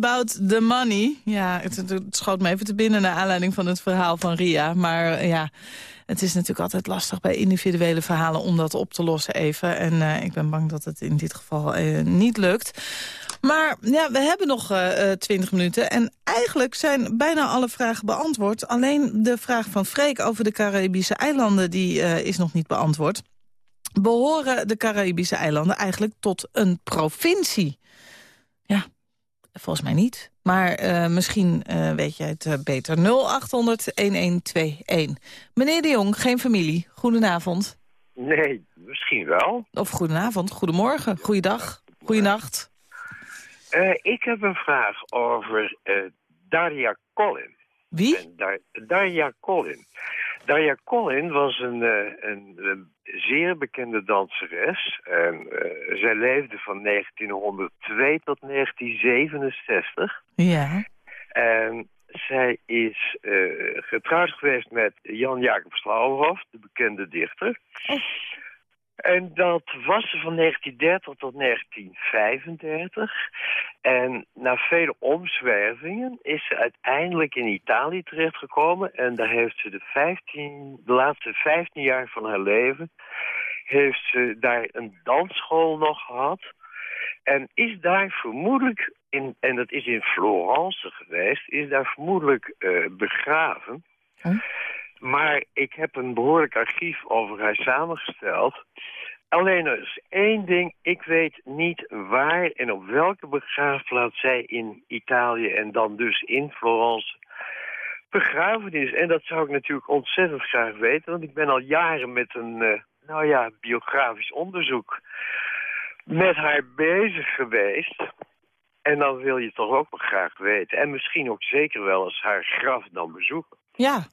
about the money. Ja, het, schoot me even te binnen naar aanleiding van het verhaal van Ria. Maar eh, ja, het is natuurlijk altijd lastig bij individuele verhalen om dat op te lossen even. En eh, ik ben bang dat het in dit geval eh, niet lukt. Maar ja, we hebben nog eh, 20 minuten. En eigenlijk zijn bijna alle vragen beantwoord. Alleen de vraag van Freek over de Caribische eilanden... die is nog niet beantwoord. Behoren de Caribische eilanden eigenlijk tot een provincie? Ja, volgens mij niet. Maar eh, misschien eh, weet jij het eh, beter. 0800-1121. Meneer de Jong, geen familie. Goedenavond. Nee, misschien wel. Of goedenavond, goedemorgen, goeiedag, goeienacht. Ik heb een vraag over Daria Collin. Wie? Dar- Daria Collin. Daria Collin was een, een, een zeer bekende danseres. En eh, zij leefde van 1902 tot 1967. Ja. En zij is eh, getrouwd geweest met Jan Jacob Slauwhoff, de bekende dichter. En dat was ze van 1930 tot 1935. En na vele omzwervingen is ze uiteindelijk in Italië terechtgekomen. En daar heeft ze de, 15, de laatste 15 jaar van haar leven... heeft ze daar een dansschool nog gehad. En is daar vermoedelijk, in, en dat is in Florence geweest... is daar vermoedelijk eh, begraven. Maar ik heb een behoorlijk archief over haar samengesteld. Alleen er is één ding, ik weet niet waar en op welke begraafplaats zij in Italië en dan dus in Florence begrafenis. En dat zou ik natuurlijk ontzettend graag weten, want ik ben al jaren met een, eh, nou ja, biografisch onderzoek met haar bezig geweest. En dan wil je toch ook graag weten. En misschien ook zeker wel eens haar graf dan bezoeken. Ja.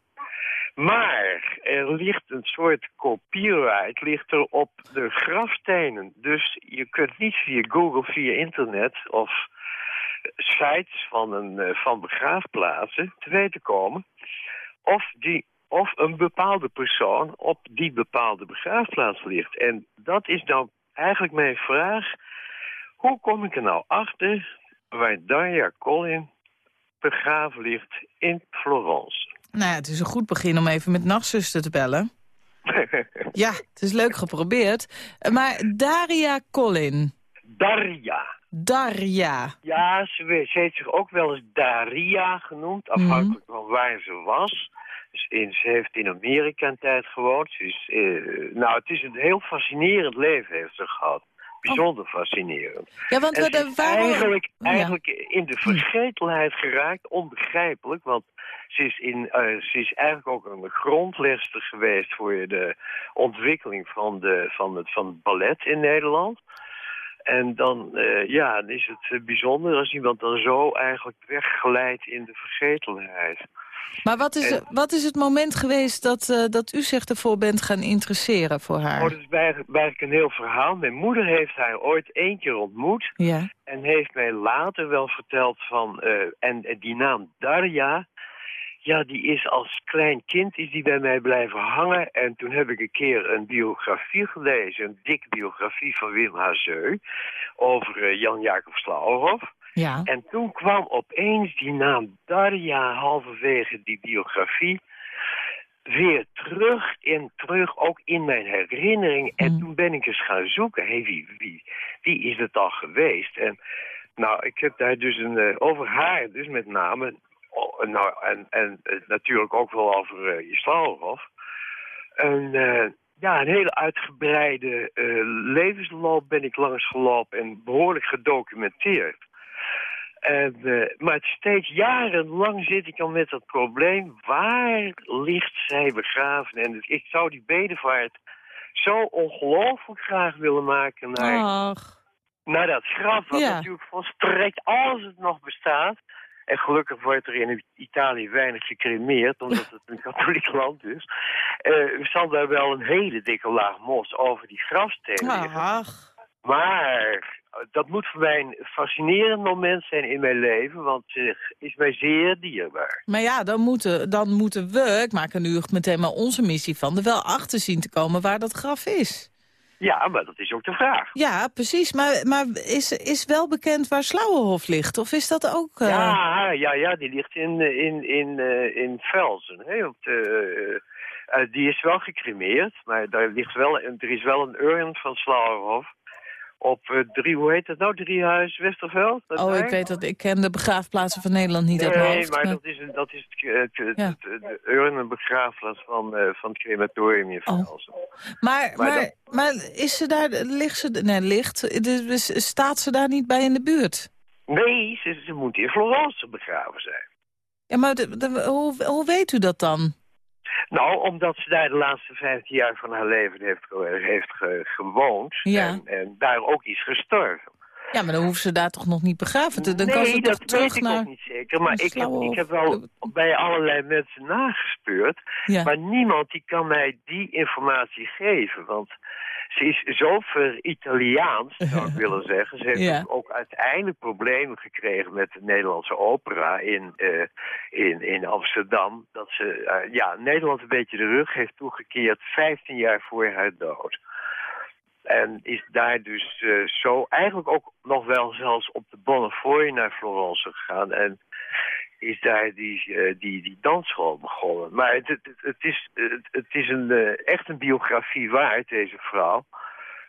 Maar er ligt een soort copyright ligt er op de grafstenen. Dus je kunt niet via Google, via internet of sites van, een, eh, van begraafplaatsen te weten komen of, die, of een bepaalde persoon op die bepaalde begraafplaats ligt. En dat is nou eigenlijk mijn vraag. Hoe kom ik er nou achter waar Darja Collin begraven ligt in Florence? Nou ja, het is een goed begin om even met nachtzuster te bellen. Ja, het is leuk geprobeerd. Maar Daria Collin. Darja. Darja. Ja, ze, ze heeft zich ook wel eens Daria genoemd, afhankelijk van waar ze was. Dus in, ze heeft in Amerika een tijd gewoond. Ze is, eh, nou, het is een heel fascinerend leven heeft ze gehad. Bijzonder fascinerend. Ja, want En we de waarom... eigenlijk, Ja. eigenlijk in de vergetelheid geraakt, onbegrijpelijk. Want ze is, in, eh, ze is eigenlijk ook een grondlegster geweest voor de ontwikkeling van, de, van, het, van het ballet in Nederland. En dan, eh, ja, dan is het eh, bijzonder als iemand dan zo eigenlijk wegglijdt in de vergetelheid. Maar wat is, En- wat is het moment geweest dat, eh, dat u zich ervoor bent gaan interesseren voor haar? Oh, dat is eigenlijk, een heel verhaal. Mijn moeder heeft haar ooit één keer ontmoet. Ja. En heeft mij later wel verteld van... eh, en eh, die naam Darja... Ja, die is als klein kind is die bij mij blijven hangen. En toen heb ik een keer een biografie gelezen. Een dikke biografie van Wim Hazeu. Over Jan-Jacob Slauerhoff. Ja. En toen kwam opeens die naam Darja halverwege die biografie weer terug en terug, ook in mijn herinnering. En toen ben ik eens gaan zoeken, hey, wie, wie, wie is het al geweest? En nou, ik heb daar dus een, eh, over haar dus met name, oh, nou, en, en eh, natuurlijk ook wel over uh, eh, ja, een hele uitgebreide levensloop ben ik langs gelopen en behoorlijk gedocumenteerd. Eh, maar steeds jarenlang zit ik al met dat probleem. Waar ligt zij begraven? En ik zou die bedevaart zo ongelooflijk graag willen maken naar, Ach. naar dat graf. Wat Ja. natuurlijk volstrekt, als het nog bestaat... En gelukkig wordt er in Italië weinig gecremeerd, omdat het een katholiek land is. eh zal daar wel een hele dikke laag mos over die grafstenen liggen. Ach. Maar dat moet voor mij een fascinerend moment zijn in mijn leven, want het is mij zeer dierbaar. Maar ja, dan moeten, dan moeten we, ik maak er nu meteen maar onze missie van... er wel achter zien te komen waar dat graf is. Ja, maar dat is ook de vraag. Ja, precies. Maar, maar is, is wel bekend waar Slauwenhof ligt? Of is dat ook... eh, Ja, ja, ja, die ligt in, in, in, eh, in Velzen. Hè, op de, eh, die is wel gecremeerd, maar daar ligt wel, er is wel een urn van Slauerhof. Op eh, drie, hoe heet het nou? Driehuis Westerveld? Dat Oh, ik weet dat ik ken de begraafplaatsen van Nederland niet uit mijn Nee, hoofd. maar maar- dat is, een, dat is het, het, het, Ja. het- de urnenbegraafplaats van, eh, van het crematorium in Oh. Maar, Maar maar, maar is ze daar, ligt ze, nee, ligt, dus staat ze daar niet bij in de buurt? Nee, ze, ze moet in Florence begraven zijn. Ja, maar de- de- hoe, hoe weet u dat dan? Nou, omdat ze daar de laatste 15 jaar van haar leven heeft, heeft ge- gewoond. Ja. En, en daar ook is gestorven. Ja, maar dan hoeft ze daar toch nog niet begraven te... Dan kan nee, ze dat toch weet ik naar... ook niet zeker. Maar ik heb, ik heb wel bij allerlei mensen nagespeurd. Ja. Maar niemand die kan mij die informatie geven. Want ze is zo ver-Italiaans, zou ik willen zeggen. Ze heeft Ja. ook uiteindelijk problemen gekregen met de Nederlandse opera in, eh, in, in Amsterdam. Dat ze eh, ja, Nederland een beetje de rug heeft toegekeerd 15 jaar voor haar dood. En is daar dus eh, zo eigenlijk ook nog wel zelfs op de Bonnefoy naar Florence gegaan. En is daar die, eh, die, die dansschool begonnen. Maar het, het, het- is, het, het is een, eh, echt een biografie waard, deze vrouw.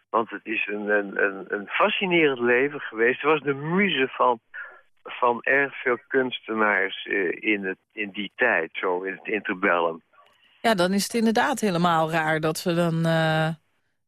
Want het is een, een, een, fascinerend leven geweest. Ze was de muze van, van erg veel kunstenaars eh, in, het, in die tijd, zo in het interbellum. Ja, dan is het inderdaad helemaal raar dat ze dan...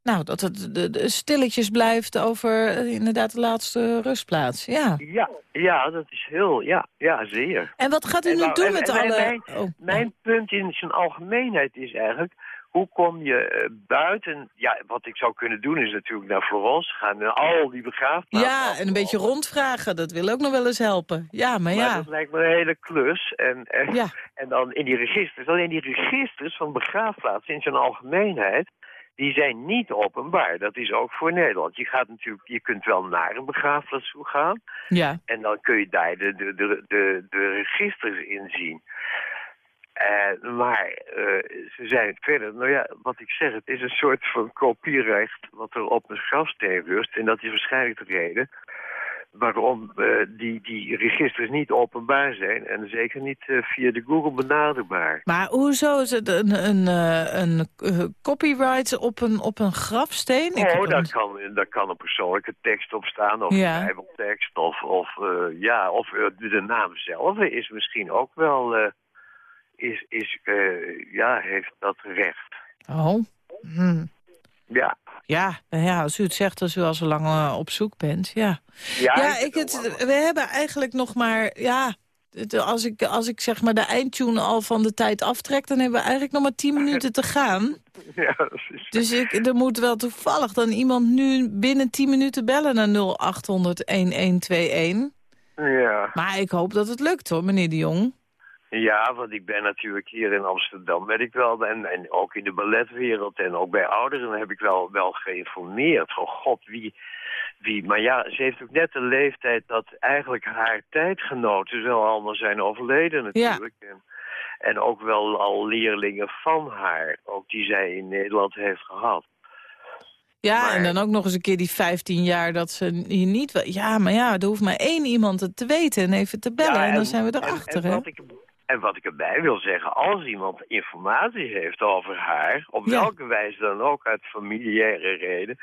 Nou, dat het de, de stilletjes blijft over eh, inderdaad de laatste rustplaats. Ja. Ja, ja, dat is heel, ja, ja, zeer. En wat gaat u En nu nou, doen en- met en alle... Mijn, Oh, mijn punt in zijn algemeenheid is eigenlijk... Hoe kom je eh, buiten... Ja, wat ik zou kunnen doen is natuurlijk naar Florence gaan... en al die begraafplaatsen... ja, en een beetje rondvragen, dat wil ook nog wel eens helpen. Ja, maar Maar ja. dat lijkt me een hele klus. En, en, Ja. en dan in die registers. Alleen die registers van begraafplaatsen in zijn algemeenheid... die zijn niet openbaar. Dat is ook voor Nederland. Je, gaat natuurlijk, je kunt wel naar een begraafplaats toe gaan... Ja. En dan kun je daar de, de, de, de, de registers in zien. Eh, maar eh, ze zijn verder, nou ja, wat ik zeg, het is een soort van kopierecht wat er op een grafsteen rust. En dat is waarschijnlijk de reden waarom eh, die, die registers niet openbaar zijn. En zeker niet eh, via de Google benaderbaar. Maar hoezo is het een, een, eh, een eh, copyright op een, op een grafsteen? Oh, een- daar kan, daar kan een persoonlijke tekst op staan, of Ja. een bijbeltekst, of, of, ja, of de naam zelf is misschien ook wel, is, is, eh, ja, heeft dat recht. Oh. Hm. Ja. Ja, nou ja, als u het zegt, als u al zo lang eh, op zoek bent, ja. Ja, Ja, ik het, we hebben eigenlijk nog maar, ja... het- Als ik, als ik zeg maar de eindtune al van de tijd aftrek... dan hebben we eigenlijk nog maar tien minuten te gaan. Ja. Dus ik, er moet wel toevallig dan iemand nu binnen 10 minuten bellen naar 0800-1121. Ja. Maar ik hoop dat het lukt hoor, meneer de Jong. Ja, want ik ben natuurlijk hier in Amsterdam, ben ik wel, en, en ook in de balletwereld en ook bij ouderen heb ik wel, wel geïnformeerd. Van god, wie, wie, maar ja, ze heeft ook net de leeftijd dat eigenlijk haar tijdgenoten wel allemaal zijn overleden natuurlijk. En, en ook wel al leerlingen van haar, ook die zij in Nederland heeft gehad. Ja, en dan ook nog eens een keer die 15 jaar dat ze hier niet... Ja, maar ja, er hoeft maar één iemand het te weten en even te bellen. Ja, en, dan zijn we erachter, en, hè? wat ik, en wat ik erbij wil zeggen, als iemand informatie heeft over haar, op Ja. welke wijze dan ook, uit familiaire reden,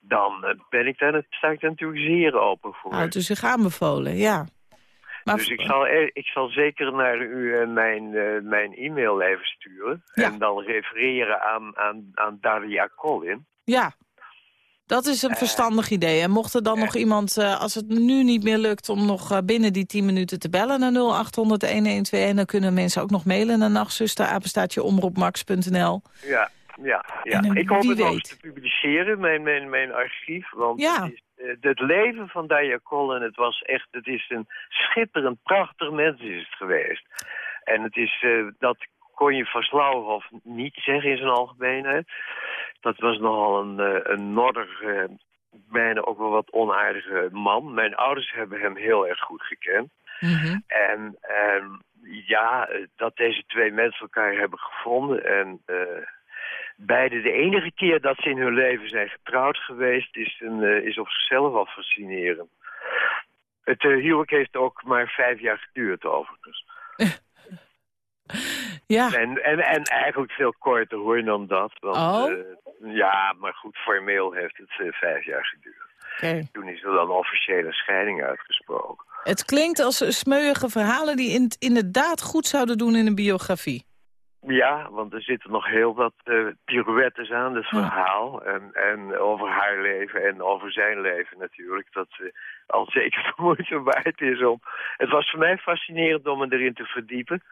dan eh, ben ik daar, sta ik daar natuurlijk zeer open voor. Houdt u zich aanbevolen, ja. Maar dus ik zal, e- ik zal zeker naar u mijn, eh, mijn e-mail even sturen. En dan refereren aan, aan, aan Daria Collin. Ja, dat is een verstandig idee. En mocht er dan nog iemand, eh, als het nu niet meer lukt... om nog eh, binnen die 10 minuten te bellen naar 0800-1121... dan kunnen mensen ook nog mailen naar nachtzuster, apenstaatje omroepmax.nl. Ja, ja, ja. En, eh, ik hoop het weet. te publiceren, mijn, mijn, mijn archief. Want Ja. het, is, eh, het leven van Daria Collin, het was echt, het is een schitterend, prachtig mens is het geweest. En het is, eh, dat kon je van Slauwhof niet zeggen in zijn algemeenheid. Dat was nogal een, eh, een eh, bijna ook wel wat onaardige man. Mijn ouders hebben hem heel erg goed gekend. En ehm, ja, eh, dat deze twee mensen elkaar hebben gevonden en eh, beide de enige keer dat ze in hun leven zijn getrouwd geweest is, een, is op zichzelf al fascinerend. Het huwelijk heeft ook maar vijf jaar geduurd overigens. Ja. En, en, en eigenlijk veel korter hoor dan dat. Want, Oh? eh, ja, maar goed, formeel heeft het eh, vijf jaar geduurd. Toen is er dan officieel een scheiding uitgesproken. Het klinkt als smeuïge verhalen die in, inderdaad goed zouden doen in een biografie. Ja, want er zitten nog heel wat eh pirouettes aan het verhaal. En, en over haar leven en over zijn leven natuurlijk. Dat eh, al zeker de moeite waard is om... Het was voor mij fascinerend om me erin te verdiepen.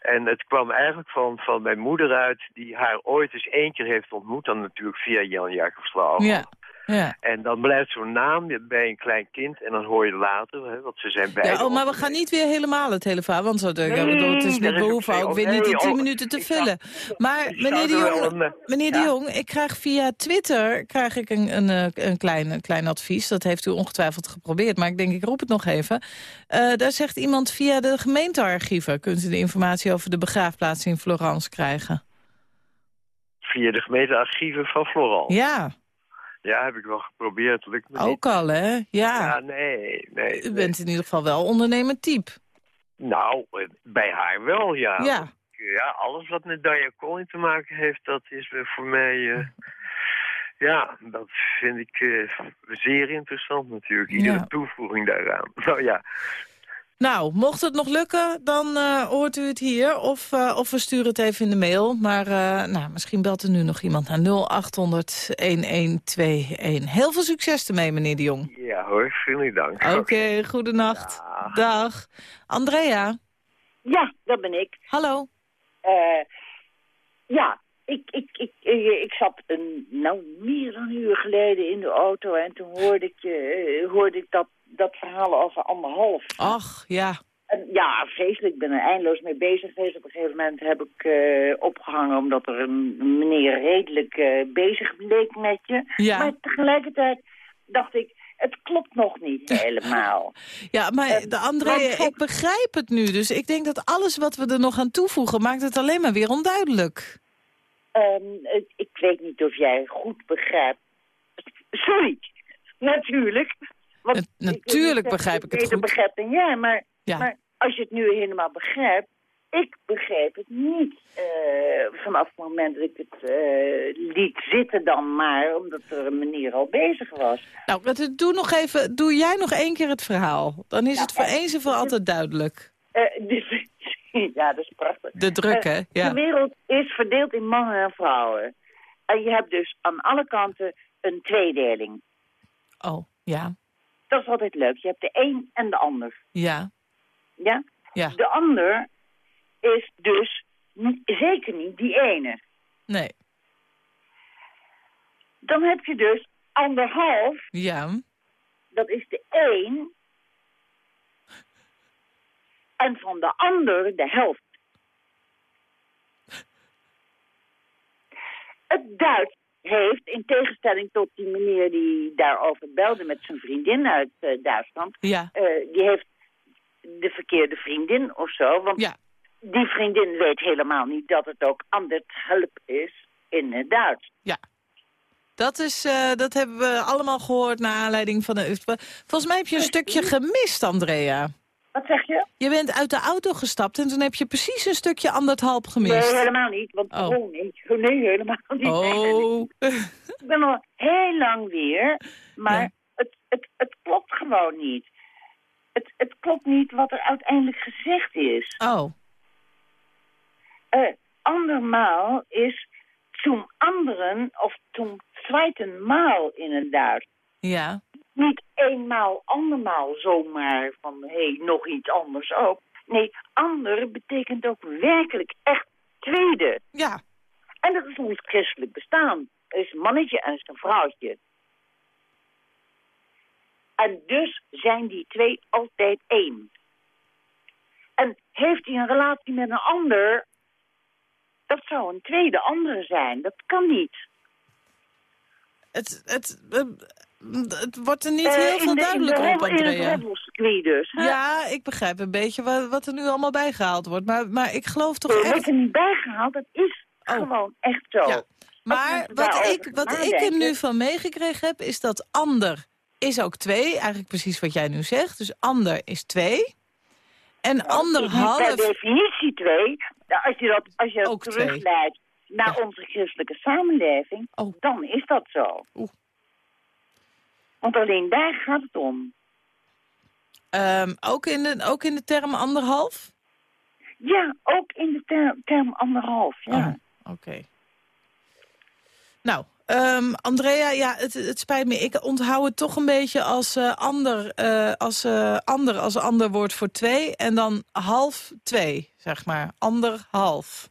En het kwam eigenlijk van, van mijn moeder uit... die haar ooit eens één keer heeft ontmoet. Dan natuurlijk via Jan Jacob Slauw. Ja. Ja. En dan blijft zo'n naam bij een klein kind. En dan hoor je later, hè, want ze zijn. Ja, oh, maar we gaan niet weer helemaal het hele verhaal, want zo, ik Nee, bedoel, het is niet, we ook weer Nee, niet die 10 oh, minuten te zou- vullen. Maar ik meneer de Jong, een, eh, meneer de ja. Jong, ik krijg via Twitter krijg ik een, een, eh, een, klein, een klein advies. Dat heeft u ongetwijfeld geprobeerd, maar ik denk ik roep het nog even. Eh, daar zegt iemand via de gemeentearchieven kunt u de informatie over de begraafplaats in Florence krijgen. Via de gemeentearchieven van Florence. Ja, Ja, heb ik wel geprobeerd. Lukt me niet. ook al hè? Ja. Ja, nee, nee. U bent in ieder geval wel ondernemend type. Nou, eh, bij haar wel, ja. Ja. Ja, alles wat met Diane Collin te maken heeft, dat is eh, voor mij... eh, ja, dat vind ik eh, zeer interessant natuurlijk. Iedere Ja. toevoeging daaraan. Nou ja, Nou, mocht het nog lukken, dan eh, hoort u het hier. Of, eh, of we sturen het even in de mail. Maar eh, nou, misschien belt er nu nog iemand naar 0800-1121. Heel veel succes ermee, meneer de Jong. Ja hoor, vriendelijk dank. Oké, goedenacht. Dag. Andrea. Ja, dat ben ik. Hallo. Eh, ja, ik, ik, ik, ik, ik zat een, nou, meer dan een uur geleden in de auto en toen hoorde ik, hoorde ik dat, dat verhaal over anderhalf. Ach, ja. En ja, vreselijk. Ik ben er eindeloos mee bezig geweest. Op een gegeven moment heb ik eh, opgehangen omdat er een meneer redelijk eh, bezig bleek met je. Ja. Maar tegelijkertijd dacht ik, het klopt nog niet helemaal. Ja, maar Eh, de maar- ik begrijp het nu. Dus ik denk dat alles wat we er nog aan toevoegen... maakt het alleen maar weer onduidelijk. Ehm, ik weet niet of jij goed begrijpt. Sorry, natuurlijk. Want Het- ik natuurlijk zeggen begrijp ik het beter goed. begrijp dan jij, maar, Ja. maar als je het nu helemaal begrijpt... Ik begreep het niet eh, vanaf het moment dat ik het eh, liet zitten dan maar... omdat er een meneer al bezig was. Nou, doe, nog even, doe jij nog één keer het verhaal. Dan is Ja, het voor en- eens en voor altijd duidelijk. Eh, dus, ja, dat is prachtig. De druk, hè? Ja. De wereld is verdeeld in mannen en vrouwen. En je hebt dus aan alle kanten een tweedeling. Oh, ja. Dat is altijd leuk. Je hebt de een en de ander. Ja. Ja? Ja. De ander is dus niet- zeker niet die ene. Nee. Dan heb je dus anderhalf, Ja. dat is de één. En van de ander de helft. Het Duits heeft, in tegenstelling tot die meneer die daarover belde met zijn vriendin uit eh, Duitsland, Ja. eh, die heeft de verkeerde vriendin of zo. Want Ja. die vriendin weet helemaal niet dat het ook anderhalf is in het Duits. Ja. Dat, is, eh, dat hebben we allemaal gehoord naar aanleiding van de... Volgens mij heb je een stukje gemist, Andrea. Wat zeg je? Je bent uit de auto gestapt en toen heb je precies een stukje anderhalf gemist. Nee, helemaal niet. Want Oh. oh, nee, nee, helemaal niet. Oh. Ik ben al heel lang weer, maar Ja. het, het, het klopt gewoon niet. Het, het klopt niet wat er uiteindelijk gezegd is. Oh. Eh, andermaal is zum anderen of zum zweiten Maal in het Duits. Ja. Niet eenmaal, andermaal zomaar van, hé, hey, nog iets anders ook. Nee, ander betekent ook werkelijk echt tweede. Ja. En dat is ons christelijk bestaan. Er is een mannetje en er is een vrouwtje. En dus zijn die twee altijd één. En heeft hij een relatie met een ander, dat zou een tweede andere zijn. Dat kan niet. Het, het, eh, het wordt er niet Eh, heel veel de- duidelijk op, roddel- In het Andrea. dus. hè? Ja, ik begrijp een beetje wat, wat er nu allemaal bijgehaald wordt. Maar, maar ik geloof toch echt... wordt er niet bijgehaald, dat is Oh. gewoon echt zo. Ja. Maar wat ik, wat ik er nu van meegekregen heb, is dat ander is ook twee. Eigenlijk precies wat jij nu zegt. Dus ander is twee. En Dat is anderhalf... niet per definitie twee. Nou, als je dat, als je dat terugleidt naar onze christelijke samenleving, Oh. dan is dat zo. Oeh. Want alleen daar gaat het om. Ehm, ook, in de, ook in de term anderhalf? Ja, ook in de term, term anderhalf, ja. Oh, Oké. Nou, ehm, Andrea, ja, het, het spijt me. Ik onthoud het toch een beetje als, eh, ander, eh, als, eh, ander als ander woord voor twee. En dan half twee, zeg maar. Anderhalf.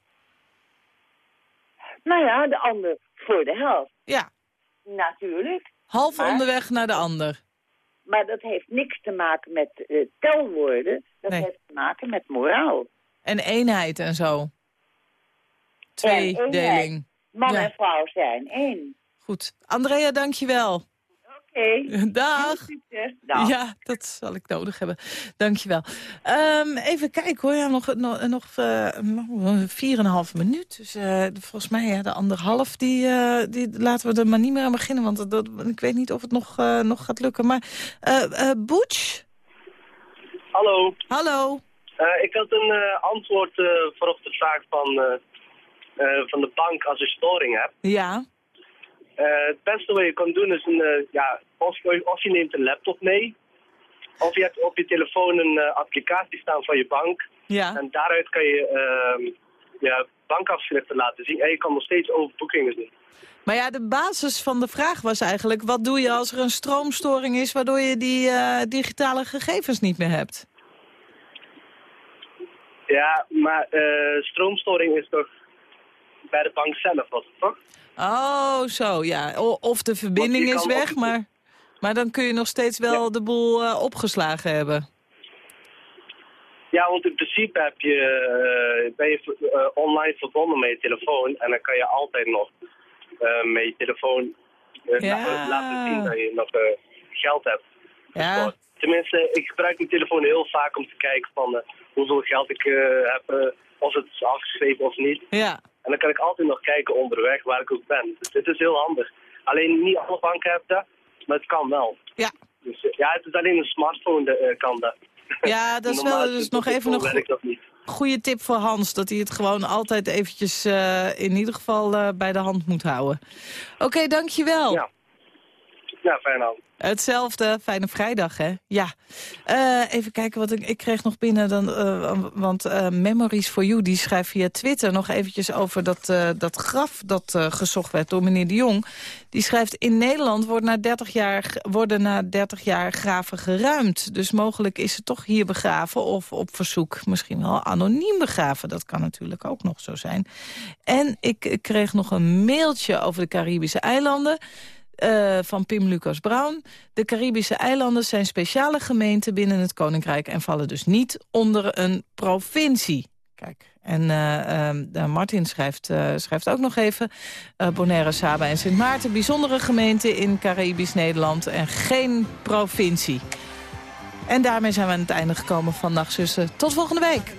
Nou ja, de ander voor de helft. Ja, Natuurlijk. Half Maar- onderweg naar de ander. Maar dat heeft niks te maken met eh, telwoorden. Dat Nee. heeft te maken met moraal. En eenheid en zo. Tweedeling. Man Ja. en vrouw zijn één. Goed. Andrea, dankjewel. Oké. Dag. Ja, dat zal ik nodig hebben. Dankjewel. Ehm even kijken hoor. Ja, nog nog, nog eh, nog vier en een half minuut. Dus eh, volgens mij ja, de anderhalf, die, eh, die laten we er maar niet meer aan beginnen. Want dat, ik weet niet of het nog, eh, nog gaat lukken. Maar eh eh Butch? Hallo. Hallo. Eh, ik had een eh, antwoord eh, voor op de vraag van, eh, eh, van de bank als je storing hebt. Ja. Eh, het beste wat je kan doen is een, eh, ja, of, of je neemt een laptop mee. Of je hebt op je telefoon een eh, applicatie staan van je bank. Ja. En daaruit kan je ehm, ja, bankafschriften laten zien. En je kan nog steeds overboekingen doen. Maar ja, de basis van de vraag was eigenlijk... wat doe je als er een stroomstoring is... waardoor je die digitale gegevens niet meer hebt? Ja, maar stroomstoring is toch bij de bank zelf, was het toch? Oh, zo, ja. O- of de verbinding is weg, ook- maar, maar dan kun je nog steeds wel de boel eh, opgeslagen hebben. Ja, want in principe heb je, eh, ben je eh, online verbonden met je telefoon. En dan kan je altijd nog met je telefoon Ja. laten zien dat je nog geld hebt. Ja. Tenminste, ik gebruik mijn telefoon heel vaak om te kijken van hoeveel geld ik heb, of het is afgeschreven of niet. Ja. En dan kan ik altijd nog kijken onderweg waar ik ook ben. Dus dit is heel handig. Alleen niet alle banken hebben dat, maar het kan wel. Ja. Dus eh, ja, het is alleen een smartphone dat eh, kan dat. Ja, dat is wel dus nog even een goede tip voor Hans. Dat hij het gewoon altijd eventjes eh, in ieder geval bij de hand moet houden. Oké, dankjewel. Ja. Ja, fijn. Hetzelfde. Fijne vrijdag, hè? Ja. Eh, even kijken wat ik... Ik kreeg nog binnen, dan, eh, want eh, Memories for You... die schrijft via Twitter nog eventjes over dat, dat graf... dat gezocht werd door meneer de Jong. Die schrijft... In Nederland wordt na 30 jaar, worden na 30 jaar graven geruimd. Dus mogelijk is ze toch hier begraven... of op verzoek misschien wel anoniem begraven. Dat kan natuurlijk ook nog zo zijn. En ik kreeg nog een mailtje over de Caribische eilanden... Eh, van Pim Lucas Brown. De Caribische eilanden zijn speciale gemeenten binnen het Koninkrijk... en vallen dus niet onder een provincie. Kijk, en eh, ehm, Martin schrijft, eh, schrijft ook nog even... Bonaire, Saba en Sint Maarten, bijzondere gemeenten in Caribisch Nederland... en geen provincie. En daarmee zijn we aan het einde gekomen van Nachtzussen. Tot volgende week.